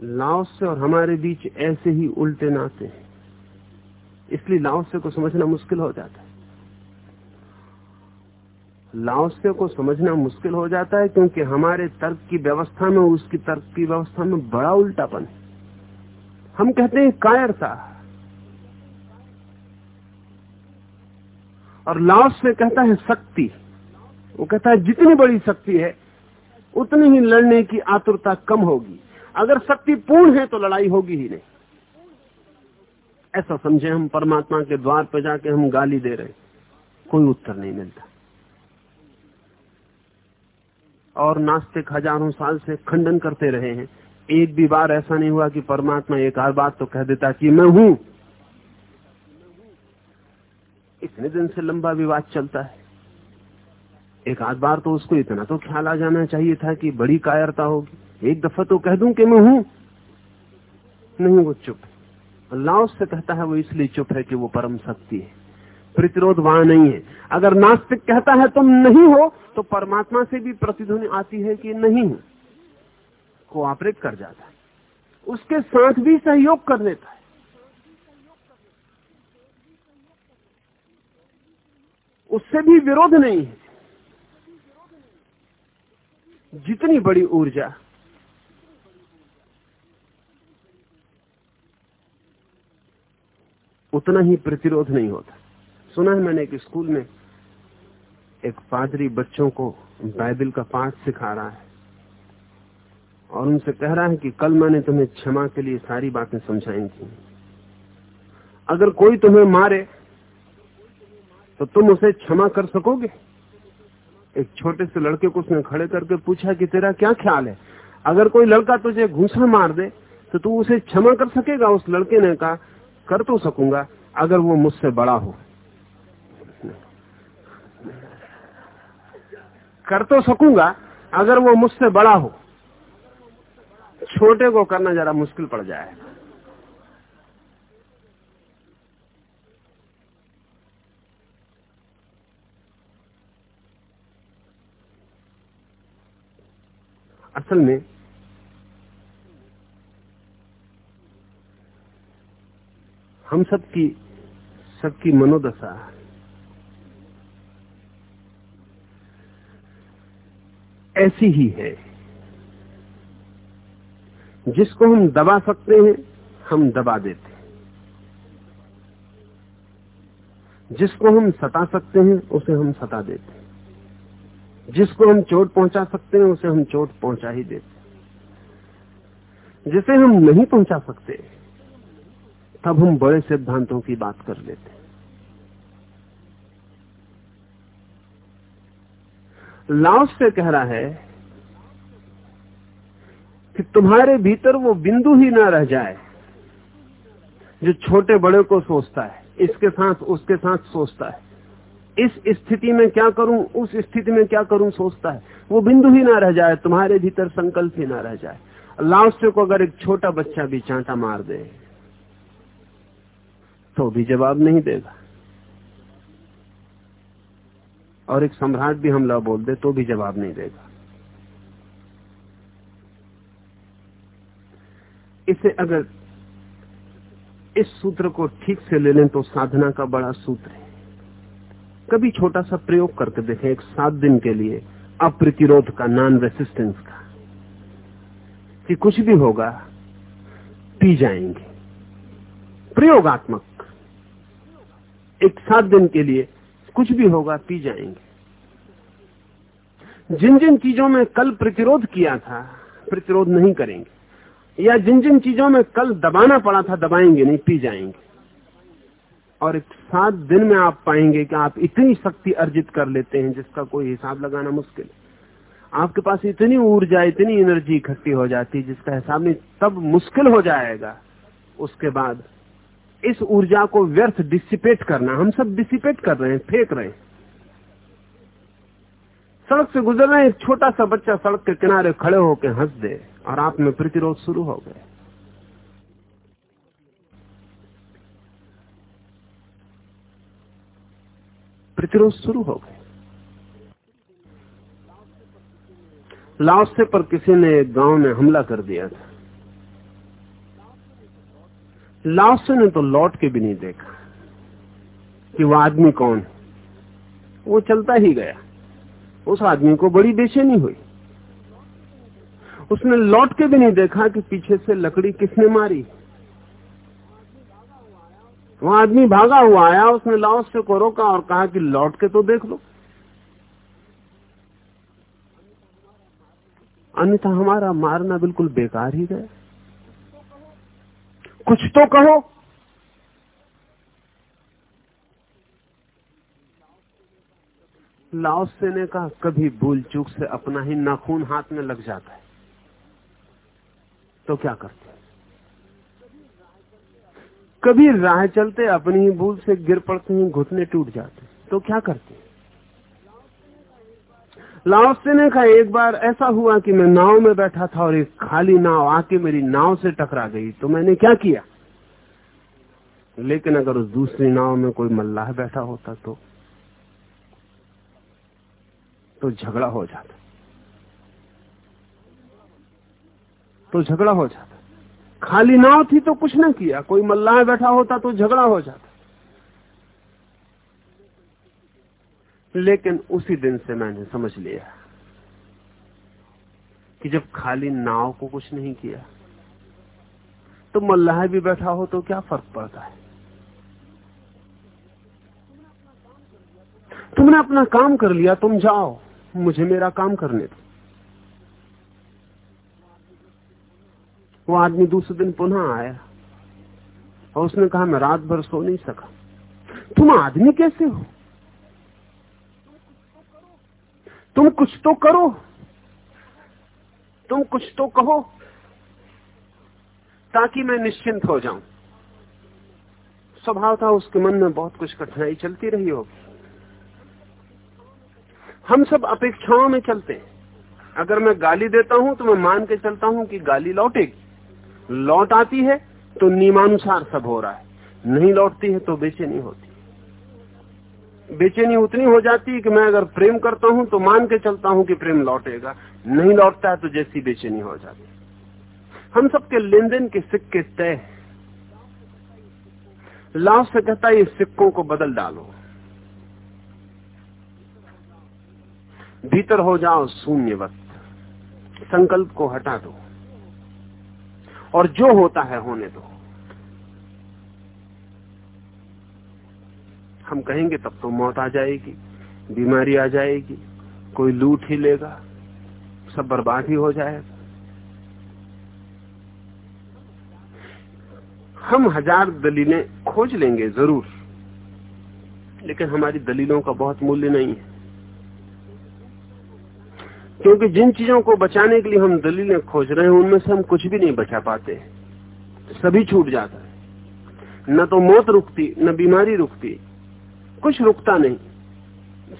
B: लाओस से और हमारे बीच ऐसे ही उल्टे नाते हैं। इसलिए लाओस को समझना मुश्किल हो जाता है। लाओसे को समझना मुश्किल हो जाता है क्योंकि हमारे तर्क की व्यवस्था में उसकी तर्क की व्यवस्था में बड़ा उल्टापन है। हम कहते हैं कायरता। और लाओस से कहता है शक्ति। वो कहता है जितनी बड़ी शक्ति है, उतनी ही लड़ने की आतुरता कम होगी। अगर शक्ति पूर्ण है तो लड़ाई होगी ही नहीं। ऐसा समझे हम परमात्मा के द्वार पर जाके हम गाली दे रहे कोई उत्तर नहीं मिलता। और नास्तिक हज़ारों साल से खंडन करते रहे हैं। एक भी बार ऐसा नहीं हुआ कि परमात्मा एक आध बात तो कह देता कि मैं हूँ। इतने दिन से लंबा विवाद चलता है। एक आध बार तो उसको इतना तो ख्याल आ जाना चाहिए था कि बड़ी कायरता होगी। एक दफ़ा तो कह दूँ कि मैं हूँ। नहीं, वो चुप अल्लाह से कहता है, वो इसलिए चुप है कि वो परम शक्ति है। प्रतिरोध वहाँ नहीं है। अगर नास्तिक कहता है, तुम नहीं हो तो परमात्मा से भी प्रतिध्वनि आती है कि नहीं हूँ। कोऑपरेट कर जाता है। उसके साथ भी सहयोग कर लेता है। उससे भी विरोध नहीं है। जितनी बड़ी ऊर्जा उतना ही प्रतिरोध नहीं होता। सुना है मैंने एक स्कूल में एक पादरी बच्चों को बाइबल का पाठ सिखा रहा है। और उनसे कह रहा है कि कल मैंने तुम्हें क्षमा के लिए सारी बातें समझाई थी। अगर कोई तुम्हें मारे तो तुम उसे क्षमा कर सकोगे? एक छोटे से लड़के को उसने खड़े करके पूछा कि तेरा क्या ख्याल है? अगर कोई लड़का तुझे घूसा मार दे तो तू उसे क्षमा कर सकेगा? उस लड़के ने कहा कर तो सकूँगा, अगर वो मुझसे बड़ा हो। कर तो सकूँगा, अगर वो मुझसे बड़ा हो। छोटे को करना जरा मुश्किल पड़ जाए। असल में हम सबकी सबकी मनोदशा ऐसी ही है। जिसको हम दबा सकते हैं, हम दबा देते हैं। जिसको हम सता सकते हैं, उसे हम सता देते हैं। जिसको हम चोट पहुँचा सकते हैं, उसे हम चोट पहुँचा ही देते हैं। जिसे हम नहीं पहुँचा सकते तब हम बड़े सिद्धांतों की बात कर लेते लाओस से कह रहा है कि तुम्हारे भीतर वो बिंदु ही ना रह जाए जो छोटे बड़े को सोचता है, इसके साथ उसके साथ सोचता है। इस स्थिति में क्या करूँ, उस स्थिति में क्या करूँ सोचता है। वो बिंदु ही ना रह जाए, तुम्हारे भीतर संकल्प ही ना रह जाए। लास्ट को अगर एक छोटा बच्चा भी चांटा मार दे तो भी जवाब नहीं देगा। और एक सम्राट भी हमला बोल दे तो भी जवाब नहीं देगा। इसे अगर इस सूत्र को ठीक से ले लें तो साधना का बड़ा सूत्र है। कभी छोटा सा प्रयोग करके देखें, एक सात दिन के लिए अप्रतिरोध का नॉन रेसिस्टेंस का, कि कुछ भी होगा, पी जाएँगे। प्रयोगात्मक एक सात दिन के लिए कुछ भी होगा, पी जाएँगे। जिन जिन चीज़ों में कल प्रतिरोध किया था, प्रतिरोध नहीं करेंगे। या जिन जिन चीज़ों में कल दबाना पड़ा था, दबाएँगे नहीं, पी जाएँगे। और एक सात दिन में आप पाएँगे कि आप इतनी शक्ति अर्जित कर लेते हैं, जिसका कोई हिसाब लगाना मुश्किल है। आपके पास इतनी ऊर्जा, इतनी एनर्जी इकट्ठी हो जाती है, जिसका हिसाब नहीं, तब मुश्किल हो जाएगा। उसके बाद इस ऊर्जा को व्यर्थ डिसिपेट करना। हम सब डिसिपेट कर रहे हैं, फेंक रहे हैं। सड़क से गुजर रहे एक छोटा सा बच्चा सड़क के किनारे खड़े होकर हंस दे और आप में प्रतिरोध शुरू हो गए प्रतिरोध शुरू हो गए लाओसे पर किसी ने एक गाँव में हमला कर दिया था। लाओसे ने तो लौट के भी नहीं देखा कि वो आदमी कौन वो चलता ही गया। उस आदमी को बड़ी बेचैनी हुई। उसने लौट के भी नहीं देखा कि पीछे से लकड़ी किसने मारी। वहाँ आदमी भागा हुआ आया, उसने लाओस से को रोका और कहा कि लौट के तो देख लो। अन्यथा हमारा मारना बिल्कुल बेकार ही गया। कुछ तो कहो। लाओसे ने कहा कभी भूल चूक से अपना ही नाखून हाथ में लग जाता है। तो क्या करते कभी राह चलते अपनी ही भूल से गिर पड़ते हैं, घुटने टूट जाते तो क्या करते लाओसे ने कहा एक बार ऐसा हुआ कि मैं नाव में बैठा था और एक खाली नाव आके मेरी नाव से टकरा गई तो मैंने क्या किया? लेकिन अगर उस दूसरी नाव में कोई मल्लाह बैठा होता तो तो झगड़ा हो जाता। तो झगड़ा हो जाता। खाली नाव थी तो कुछ ना किया, कोई मल्लाह बैठा होता तो झगड़ा हो जाता। लेकिन उसी दिन से मैंने समझ लिया कि जब खाली नाव को कुछ नहीं किया तो मल्लाह भी बैठा हो तो क्या फ़र्क पड़ता है? तुमने अपना काम कर लिया, तुम जाओ, मुझे मेरा काम करने दो। वो आदमी दूसरे दिन पुनः आया और उसने कहा, मैं रात भर सो नहीं सका। तुम आदमी कैसे हो? तुम कुछ तो करो। तुम कुछ तो कहो, ताकि मैं निश्चिंत हो जाऊँ। स्वभाव था उसके मन में बहुत कुछ कठिनाई चलती रही होगी। हम सब अपेक्षाओं में चलते हैं। अगर मैं गाली देता हूँ तो मैं मान के चलता हूँ कि गाली लौटेगी। लौट आती है तो नियमानुसार सब हो रहा है। नहीं लौटती है तो बेचैनी होती बेचैनी उतनी हो जाती है कि मैं अगर प्रेम करता हूँ तो मान के चलता हूँ कि प्रेम लौटेगा। नहीं लौटता है तो जैसी बेचैनी हो जाती हम सबके लेन देन के सिक्के तय लाभ से कहता है सिक्कों को बदल डालो। भीतर हो जाओ शून्य शून्यवत। संकल्प को हटा दो। और जो होता है, होने दो। हम कहेंगे, तब तो मौत आ जाएगी, बीमारी आ जाएगी, कोई लूट ही लेगा, सब बर्बाद ही हो जाएगा। हम हज़ार दलीलें खोज लेंगे ज़रूर, लेकिन हमारी दलीलों का बहुत मूल्य नहीं है। क्योंकि जिन चीज़ों को बचाने के लिए हम दलीलें खोज रहे हैं, उनमें से हम कुछ भी नहीं बचा पाते। सभी छूट जाता है। न तो मौत रुकती, न बीमारी रुकती। कुछ रुकता नहीं।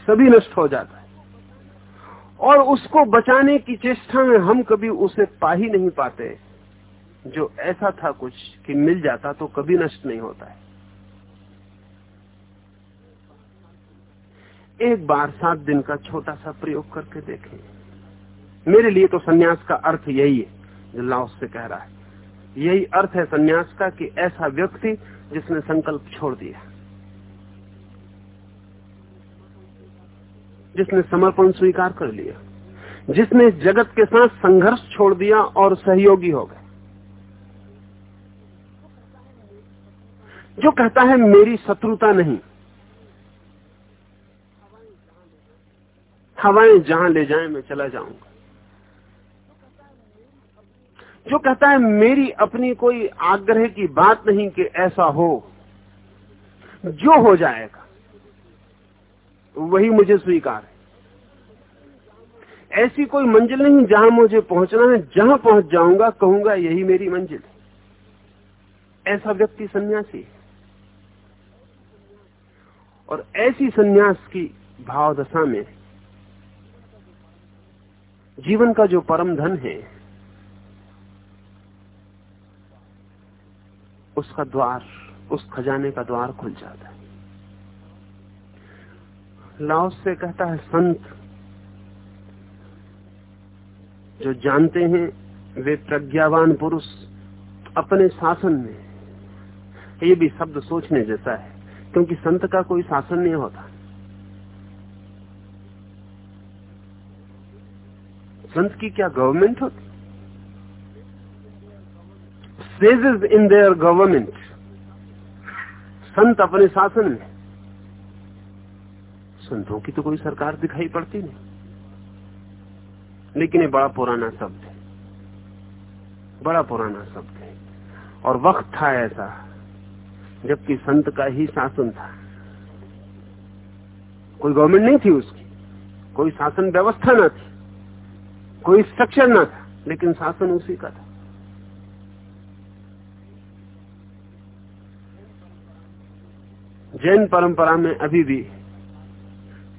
B: सभी नष्ट हो जाता है। और उसको बचाने की चेष्टा में हम कभी उसे पा ही नहीं पाते। जो ऐसा था कुछ कि मिल जाता तो कभी नष्ट नहीं होता है। एक बार सात दिन का छोटा सा प्रयोग करके देखें। मेरे लिए तो सन्यास का अर्थ यही है, जो लाओस से कह रहा है। यही अर्थ है सन्यास का कि ऐसा व्यक्ति जिसने संकल्प छोड़ दिया। जिसने समर्पण स्वीकार कर लिया, जिसने जगत के साथ संघर्ष छोड़ दिया और सहयोगी हो गए। जो कहता है, मेरी शत्रुता नहीं, हवाएँ जहाँ ले जाएँ, मैं चला जाऊँगा। जो कहता है, मेरी अपनी कोई आग्रह की बात नहीं कि ऐसा हो, जो हो जाएगा वही मुझे स्वीकार है। ऐसी कोई मंजिल नहीं जहाँ मुझे पहुँचना है। जहाँ पहुँच जाऊँगा, कहूँगा यही मेरी मंजिल ऐसा व्यक्ति सन्यासी है। और ऐसी सन्यास की भाव दशा में जीवन का जो परम धन है, उसका द्वार, उस खजाने का द्वार खुल जाता है। लाओस से कहता है, संत, जो जानते हैं, वे प्रज्ञावान पुरुष अपने शासन में ये भी शब्द सोचने जैसा है, क्योंकि संत का कोई शासन नहीं होता। संत की क्या गवर्नमेंट होती? सेजेस इन देयर गवर्नमेंट संत अपने शासन में संतों की तो कोई सरकार दिखाई पड़ती नहीं। लेकिन ये बड़ा पुराना शब्द है। बड़ा पुराना शब्द है। और वक्त था ऐसा, जबकि संत का ही शासन था। कोई गवर्नमेंट नहीं थी उसकी। कोई शासन व्यवस्था न थी। कोई स्ट्रक्चर ना था, लेकिन शासन उसी का था। जैन परंपरा में अभी भी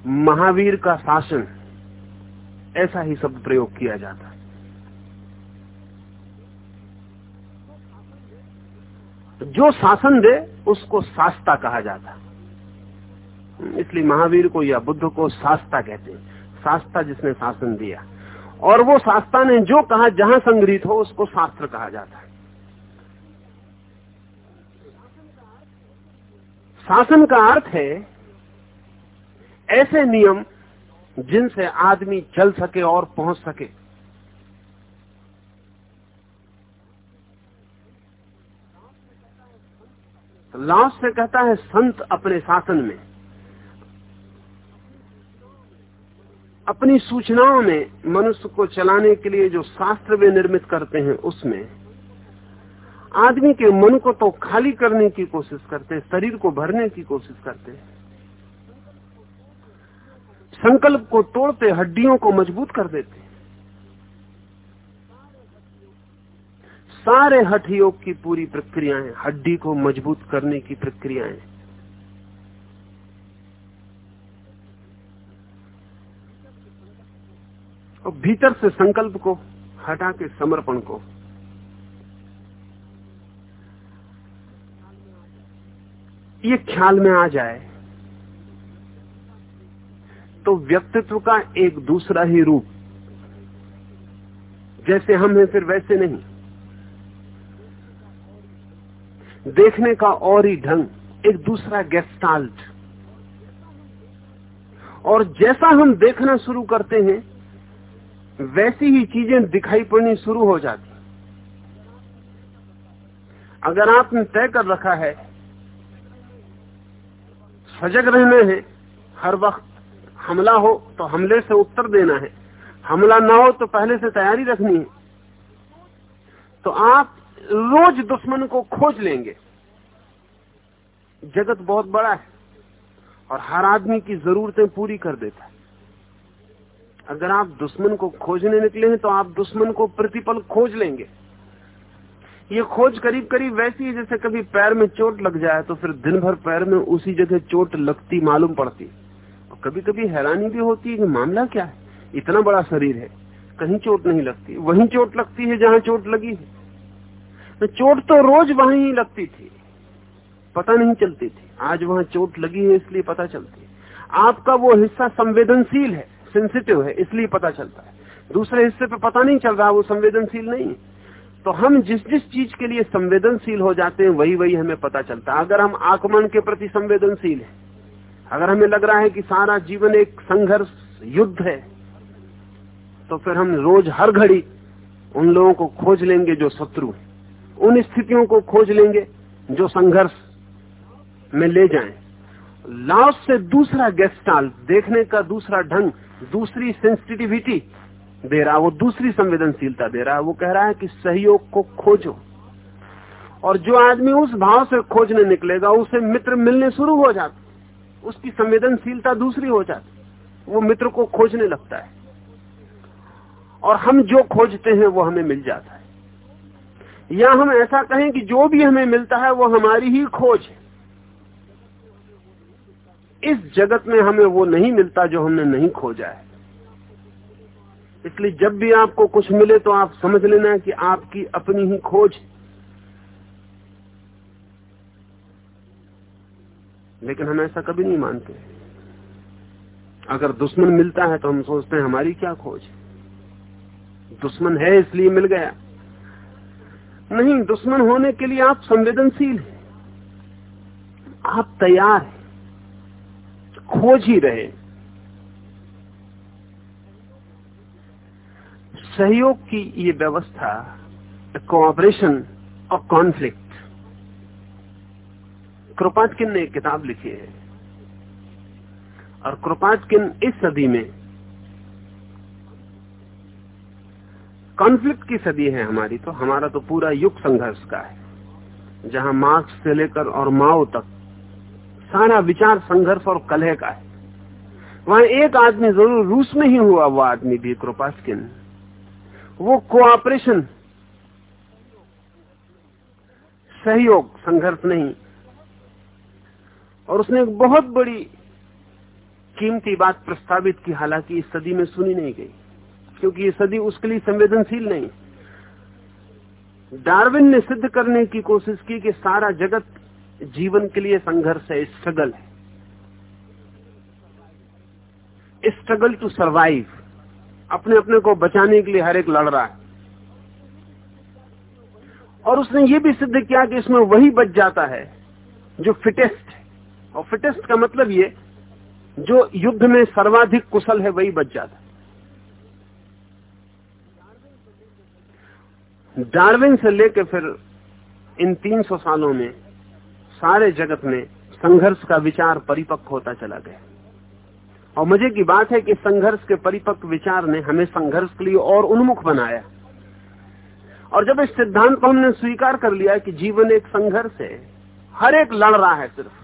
B: महावीर का शासन, ऐसा ही शब्द प्रयोग किया जाता। है जो शासन दे, उसको शास्ता कहा जाता। इसलिए महावीर को या बुद्ध को शास्ता कहते हैं। शास्ता जिसने शासन दिया। और वो शास्ता ने जो कहा, जहाँ संग्रहित हो, उसको शास्त्र कहा जाता है। शासन का अर्थ है ऐसे नियम जिनसे आदमी चल सके और पहुँच सके। तो लाओस से कहता है, संत अपने शासन में। अपनी सूचनाओं में मनुष्य को चलाने के लिए जो शास्त्र वे निर्मित करते हैं, उसमें आदमी के मन को तो खाली करने की कोशिश करते शरीर को भरने की कोशिश करते संकल्प को तोड़ते, हड्डियों को मज़बूत कर देते। सारे हठ योग की पूरी प्रक्रियाएँ हड्डी को मज़बूत करने की प्रक्रियाएँ और भीतर से संकल्प को हटा के समर्पण को। ये ख्याल में आ जाए तो व्यक्तित्व का एक दूसरा ही रूप। जैसे हम हैं फिर वैसे नहीं। देखने का और ही ढंग, एक दूसरा गेस्टाल्ट और जैसा हम देखना शुरू करते हैं, वैसी ही चीज़ें दिखाई पड़नी शुरू हो जाती। अगर आपने तय कर रखा है, सजग रहना है, हर वक्त हमला हो तो हमले से उत्तर देना है। हमला ना हो तो पहले से तैयारी रखनी है। तो आप रोज दुश्मन को खोज लेंगे। जगत बहुत बड़ा है और हर आदमी की जरूरतें पूरी कर देता है। अगर आप दुश्मन को खोजने निकले हैं तो आप दुश्मन को प्रतिपल खोज लेंगे। ये खोज करीब करीब वैसी है जैसे कभी पैर में चोट लग जाए तो फिर दिन भर पैर में उसी जगह चोट लगती मालूम पड़ती। और कभी कभी हैरानी भी होती है कि मामला क्या है? इतना बड़ा शरीर है, कहीं चोट नहीं लगती, वहीं चोट लगती है जहाँ चोट लगी है। चोट तो रोज वहाँ ही लगती थी, पता नहीं चलती थी। आज वहाँ चोट लगी है, इसलिए पता चलती है। आपका वो हिस्सा संवेदनशील है सेंसिटिव है, इसलिए पता चलता है। दूसरे हिस्से पे पता नहीं चल रहा, वो संवेदनशील नहीं है। तो हम जिस जिस चीज़ के लिए संवेदनशील हो जाते हैं वही वही हमें पता चलता है। अगर हम आक्रमण के प्रति संवेदनशील है अगर हमें लग रहा है कि सारा जीवन एक संघर्ष युद्ध है तो फिर हम रोज हर घड़ी उन लोगों को खोज लेंगे जो शत्रु उन स्थितियों को खोज लेंगे जो संघर्ष में ले जाएँ। लाओस से दूसरा गेस्टाल देखने का दूसरा ढंग, दूसरी सेंसिटिविटी दे रहा, वो दूसरी संवेदनशीलता दे रहा। है वो कह रहा है कि सहयोग को खोजो। और जो आदमी उस भाव से खोजने निकलेगा, उसे मित्र मिलने शुरू हो जाते उसकी संवेदनशीलता दूसरी हो जाती वो मित्र को खोजने लगता है। और हम जो खोजते हैं, वो हमें मिल जाता है। या हम ऐसा कहें कि जो भी हमें मिलता है, वो हमारी ही खोज है। इस जगत में हमें वो नहीं मिलता जो हमने नहीं खोजा है। इसलिए जब भी आपको कुछ मिले तो आप समझ लेना है कि आपकी अपनी ही खोज लेकिन हम ऐसा कभी नहीं मानते। अगर दुश्मन मिलता है तो हम सोचते हैं, हमारी क्या खोज? दुश्मन है इसलिए मिल गया। नहीं, दुश्मन होने के लिए आप संवेदनशील हैं। आप तैयार हैं। खोज ही रहे। सहयोग की ये व्यवस्था कोऑपरेशन और कॉन्फ्लिक्ट कृपाटकिन ने एक किताब लिखी है। और कृपाटकिन इस सदी में कॉन्फ्लिक्ट की सदी है हमारी तो हमारा तो पूरा युग संघर्ष का है। जहाँ मार्क्स से लेकर और माओ तक सारा विचार संघर्ष और कलह का है। वहाँ एक आदमी ज़रूर रूस में ही हुआ, वो आदमी भी क्रोपास्किन वो कोऑपरेशन सहयोग, संघर्ष नहीं और उसने एक बहुत बड़ी कीमती बात प्रस्तावित की, हालाँकि इस सदी में सुनी नहीं गई, क्योंकि ये सदी उसके लिए संवेदनशील नहीं। डार्विन ने सिद्ध करने की कोशिश की कि सारा जगत जीवन के लिए संघर्ष है, स्ट्रगल है। स्ट्रगल टू सरवाइव अपने अपने को बचाने के लिए हर एक लड़ रहा है। और उसने ये भी सिद्ध किया कि इसमें वही बच जाता है जो फिटेस्ट और फिटेस्ट का मतलब ये, जो युद्ध में सर्वाधिक कुशल है वही बच जाता डार्विन से लेकर फिर इन 300 सालों में सारे जगत में संघर्ष का विचार परिपक्व होता चला गया। और मज़े की बात है कि संघर्ष के परिपक्व विचार ने हमें संघर्ष के लिए और उन्मुख बनाया। और जब इस सिद्धांत को हमने स्वीकार कर लिया कि जीवन एक संघर्ष है, हर एक लड़ रहा है सिर्फ़।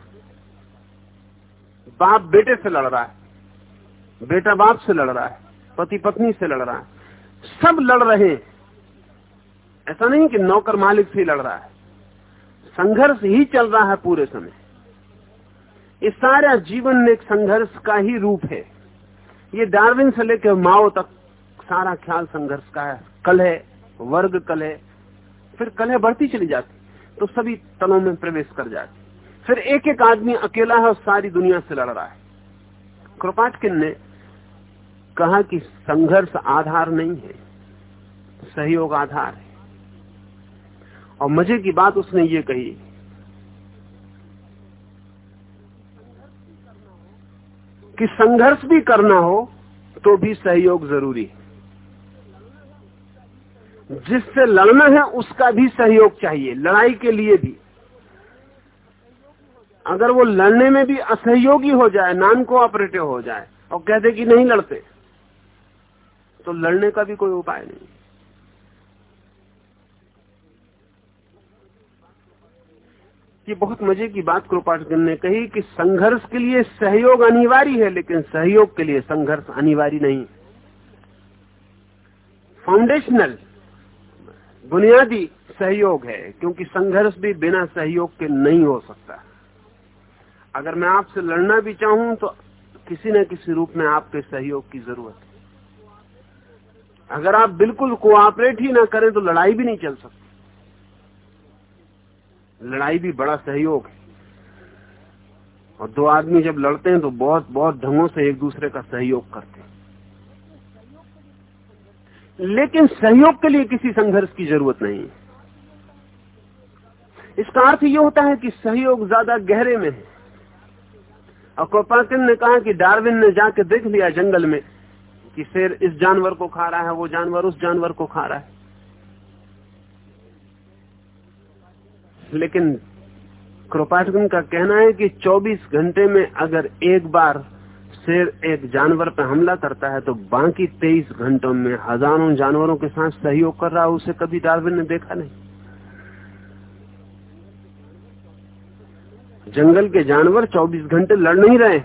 B: बाप बेटे से लड़ रहा है। बेटा बाप से लड़ रहा है। पति पत्नी से लड़ रहा है। सब लड़ रहे हैं। ऐसा नहीं कि नौकर मालिक से लड़ रहा है। संघर्ष ही चल रहा है पूरे समय। इस सारा जीवन एक संघर्ष का ही रूप है। ये डार्विन से लेकर माओ तक सारा ख्याल संघर्ष का है। कल है वर्ग कल है फिर कलह बढ़ती चली जाती। तो सभी तलों में प्रवेश कर जाती। फिर एक एक आदमी अकेला है और सारी दुनिया से लड़ रहा है। कृपाटकिन ने कहा कि संघर्ष आधार नहीं है, सहयोग आधार है। और मज़े की बात उसने ये कही, कि संघर्ष भी करना हो तो भी सहयोग ज़रूरी है। जिससे लड़ना है उसका भी सहयोग चाहिए, लड़ाई के लिए भी। अगर वो लड़ने में भी असहयोगी हो जाए नॉन कोऑपरेटिव हो जाए, और कह दे कि नहीं लड़ते तो लड़ने का भी कोई उपाय नहीं। ये बहुत मज़े की बात कृपाटन ने कही कि संघर्ष के लिए सहयोग अनिवार्य है, लेकिन सहयोग के लिए संघर्ष अनिवार्य नहीं। फाउंडेशनल बुनियादी सहयोग है, क्योंकि संघर्ष भी बिना सहयोग के नहीं हो सकता। अगर मैं आपसे लड़ना भी चाहूँ तो किसी न किसी रूप में आपके सहयोग की ज़रूरत है। अगर आप बिल्कुल कोऑपरेट ही ना करें तो लड़ाई भी नहीं चल सकती। लड़ाई भी बड़ा सहयोग है। और दो आदमी जब लड़ते हैं तो बहुत बहुत ढंगों से एक दूसरे का सहयोग करते हैं। लेकिन सहयोग के लिए किसी संघर्ष की ज़रूरत नहीं है। इसका अर्थ यह होता है कि सहयोग ज़्यादा गहरे में है। और कोपाकिन ने कहा कि डार्विन ने जाके देख लिया जंगल में कि शेर इस जानवर को खा रहा है, वो जानवर उस जानवर को खा रहा है। लेकिन क्रोपाटकन का कहना है कि 24 घंटे में अगर एक बार शेर एक जानवर पर हमला करता है तो बाकी 23 घंटों में हज़ारों जानवरों के साथ सहयोग कर रहा है, उसे कभी डार्विन ने देखा नहीं। जंगल के जानवर 24 घंटे लड़ नहीं रहे।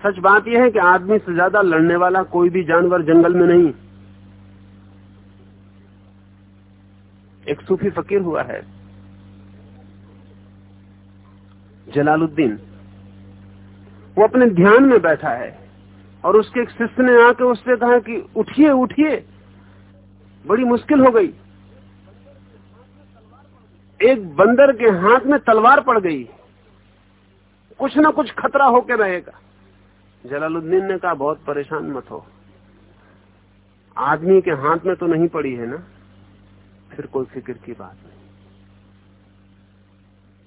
B: सच बात यह है कि आदमी से ज़्यादा लड़ने वाला कोई भी जानवर जंगल में नहीं। एक सूफी फकीर हुआ है, जलालुद्दीन। वो अपने ध्यान में बैठा है और उसके एक शिष्य ने आके उससे कहा कि, उठिए उठिए। बड़ी मुश्किल हो गई। एक बंदर के हाथ में तलवार पड़ गई। कुछ ना कुछ खतरा होके रहेगा। जलालुद्दीन ने कहा, बहुत परेशान मत हो। आदमी के हाथ में तो नहीं पड़ी है ना। फिर कोई फ़िक्र की बात नहीं।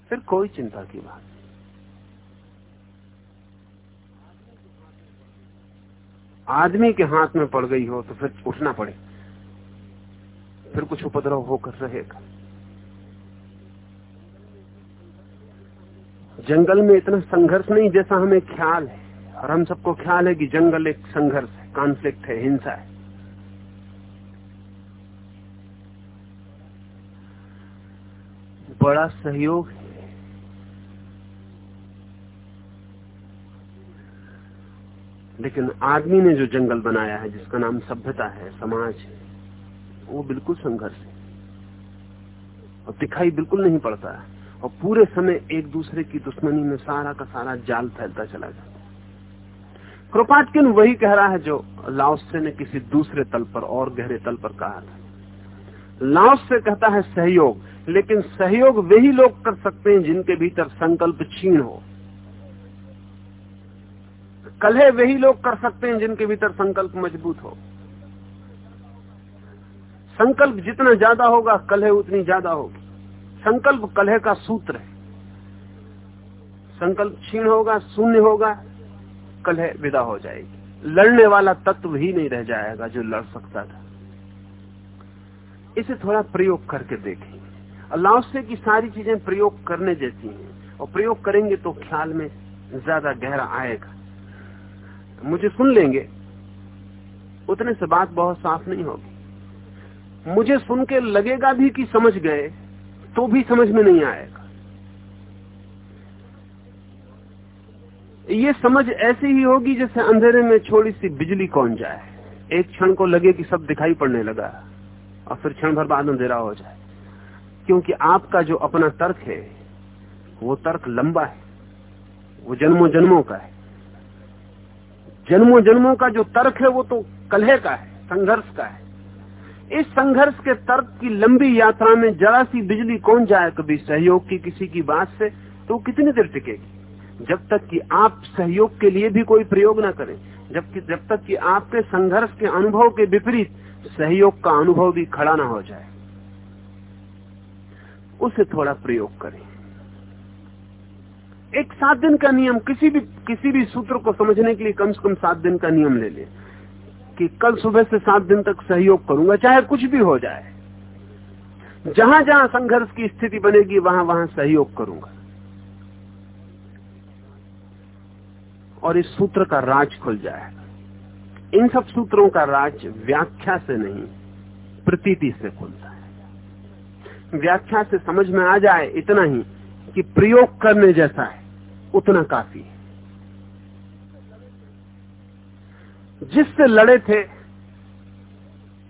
B: फिर कोई चिंता की बात नहीं। आदमी के हाथ में पड़ गई हो तो फिर उठना पड़े। फिर कुछ उपद्रव होकर रहेगा। जंगल में इतना संघर्ष नहीं जैसा हमें ख्याल है। और हम सबको ख्याल है कि जंगल एक संघर्ष है कॉन्फ्लिक्ट है, हिंसा है। बड़ा सहयोग है। लेकिन आदमी ने जो जंगल बनाया है, जिसका नाम सभ्यता है, समाज है, वो बिल्कुल संघर्ष है। और दिखाई बिल्कुल नहीं पड़ता है। और पूरे समय एक दूसरे की दुश्मनी में सारा का सारा जाल फैलता चला जाता कृपाटकिन वही कह रहा है जो लाओसे ने किसी दूसरे तल पर और गहरे तल पर कहा था। लाओस से कहता है सहयोग, लेकिन सहयोग वही लोग कर सकते हैं जिनके भीतर संकल्प क्षीण हो। कलह वही लोग कर सकते हैं जिनके भीतर संकल्प मज़बूत हो। संकल्प जितना ज़्यादा होगा, कलह उतनी ज़्यादा होगी। संकल्प कलह का सूत्र है। संकल्प क्षीण होगा, शून्य होगा, कलह विदा हो जाएगी। लड़ने वाला तत्व ही नहीं रह जाएगा जो लड़ सकता था। इसे थोड़ा प्रयोग करके देखें। अल्लाह से की सारी चीज़ें प्रयोग करने जैसी हैं और प्रयोग करेंगे तो ख्याल में ज़्यादा गहरा आएगा। मुझे सुन लेंगे। उतने से बात बहुत साफ़ नहीं होगी। मुझे सुन के लगेगा भी कि समझ गए। तो भी समझ में नहीं आएगा। ये समझ ऐसी ही होगी जैसे अंधेरे में छोटी सी बिजली कौन जाए। एक क्षण को लगे कि सब दिखाई पड़ने लगा, और फिर क्षण भर बाद अंधेरा हो जाए। क्योंकि आपका जो अपना तर्क है, वो तर्क लंबा है। वो जन्मों जन्मों का है। जन्मों जन्मों का जो तर्क है, वो तो कलह का है, संघर्ष का है। इस संघर्ष के तर्क की लंबी यात्रा में जरा सी बिजली कौन जाए कभी सहयोग की किसी की बात से तो कितनी देर टिकेगी? जब तक कि आप सहयोग के लिए भी कोई प्रयोग ना करें, जबकि जब तक कि आपके संघर्ष के अनुभव के विपरीत सहयोग का अनुभव भी खड़ा ना हो जाए, उसे थोड़ा प्रयोग करें। एक सात दिन का नियम, किसी भी किसी भी सूत्र को समझने के लिए कम से कम सात दिन का नियम ले लें। कि कल सुबह से सात दिन तक सहयोग करूँगा, चाहे कुछ भी हो जाए। जहाँ जहाँ संघर्ष की स्थिति बनेगी, वहाँ वहाँ सहयोग करूँगा। और इस सूत्र का राज खुल जाएगा इन सब सूत्रों का राज व्याख्या से नहीं, प्रतीति से खुलता है। व्याख्या से समझ में आ जाए इतना ही कि प्रयोग करने जैसा है, उतना काफ़ी है। जिससे लड़े थे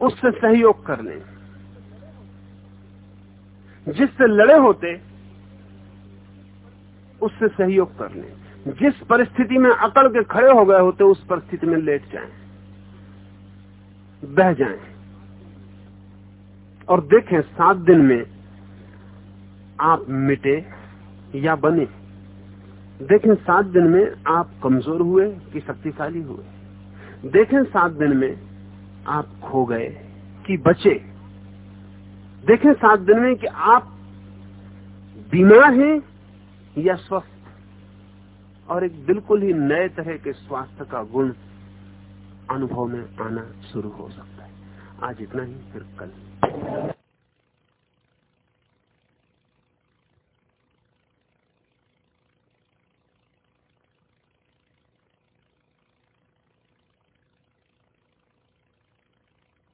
B: उससे सहयोग कर लें। जिससे लड़े होते उससे सहयोग कर लें। जिस परिस्थिति में अकड़ के खड़े हो गए होते उस परिस्थिति में लेट जाएँ, बह जाएँ। और देखें सात दिन में आप मिटे या बने। देखें सात दिन में आप कमज़ोर हुए कि शक्तिशाली हुए। देखें सात दिन में आप खो गए कि बचे। देखें सात दिन में कि आप बीमार हैं या स्वस्थ। और एक बिल्कुल ही नए तरह के स्वास्थ्य का गुण अनुभव में आना शुरू हो सकता है। आज इतना ही, फिर कल।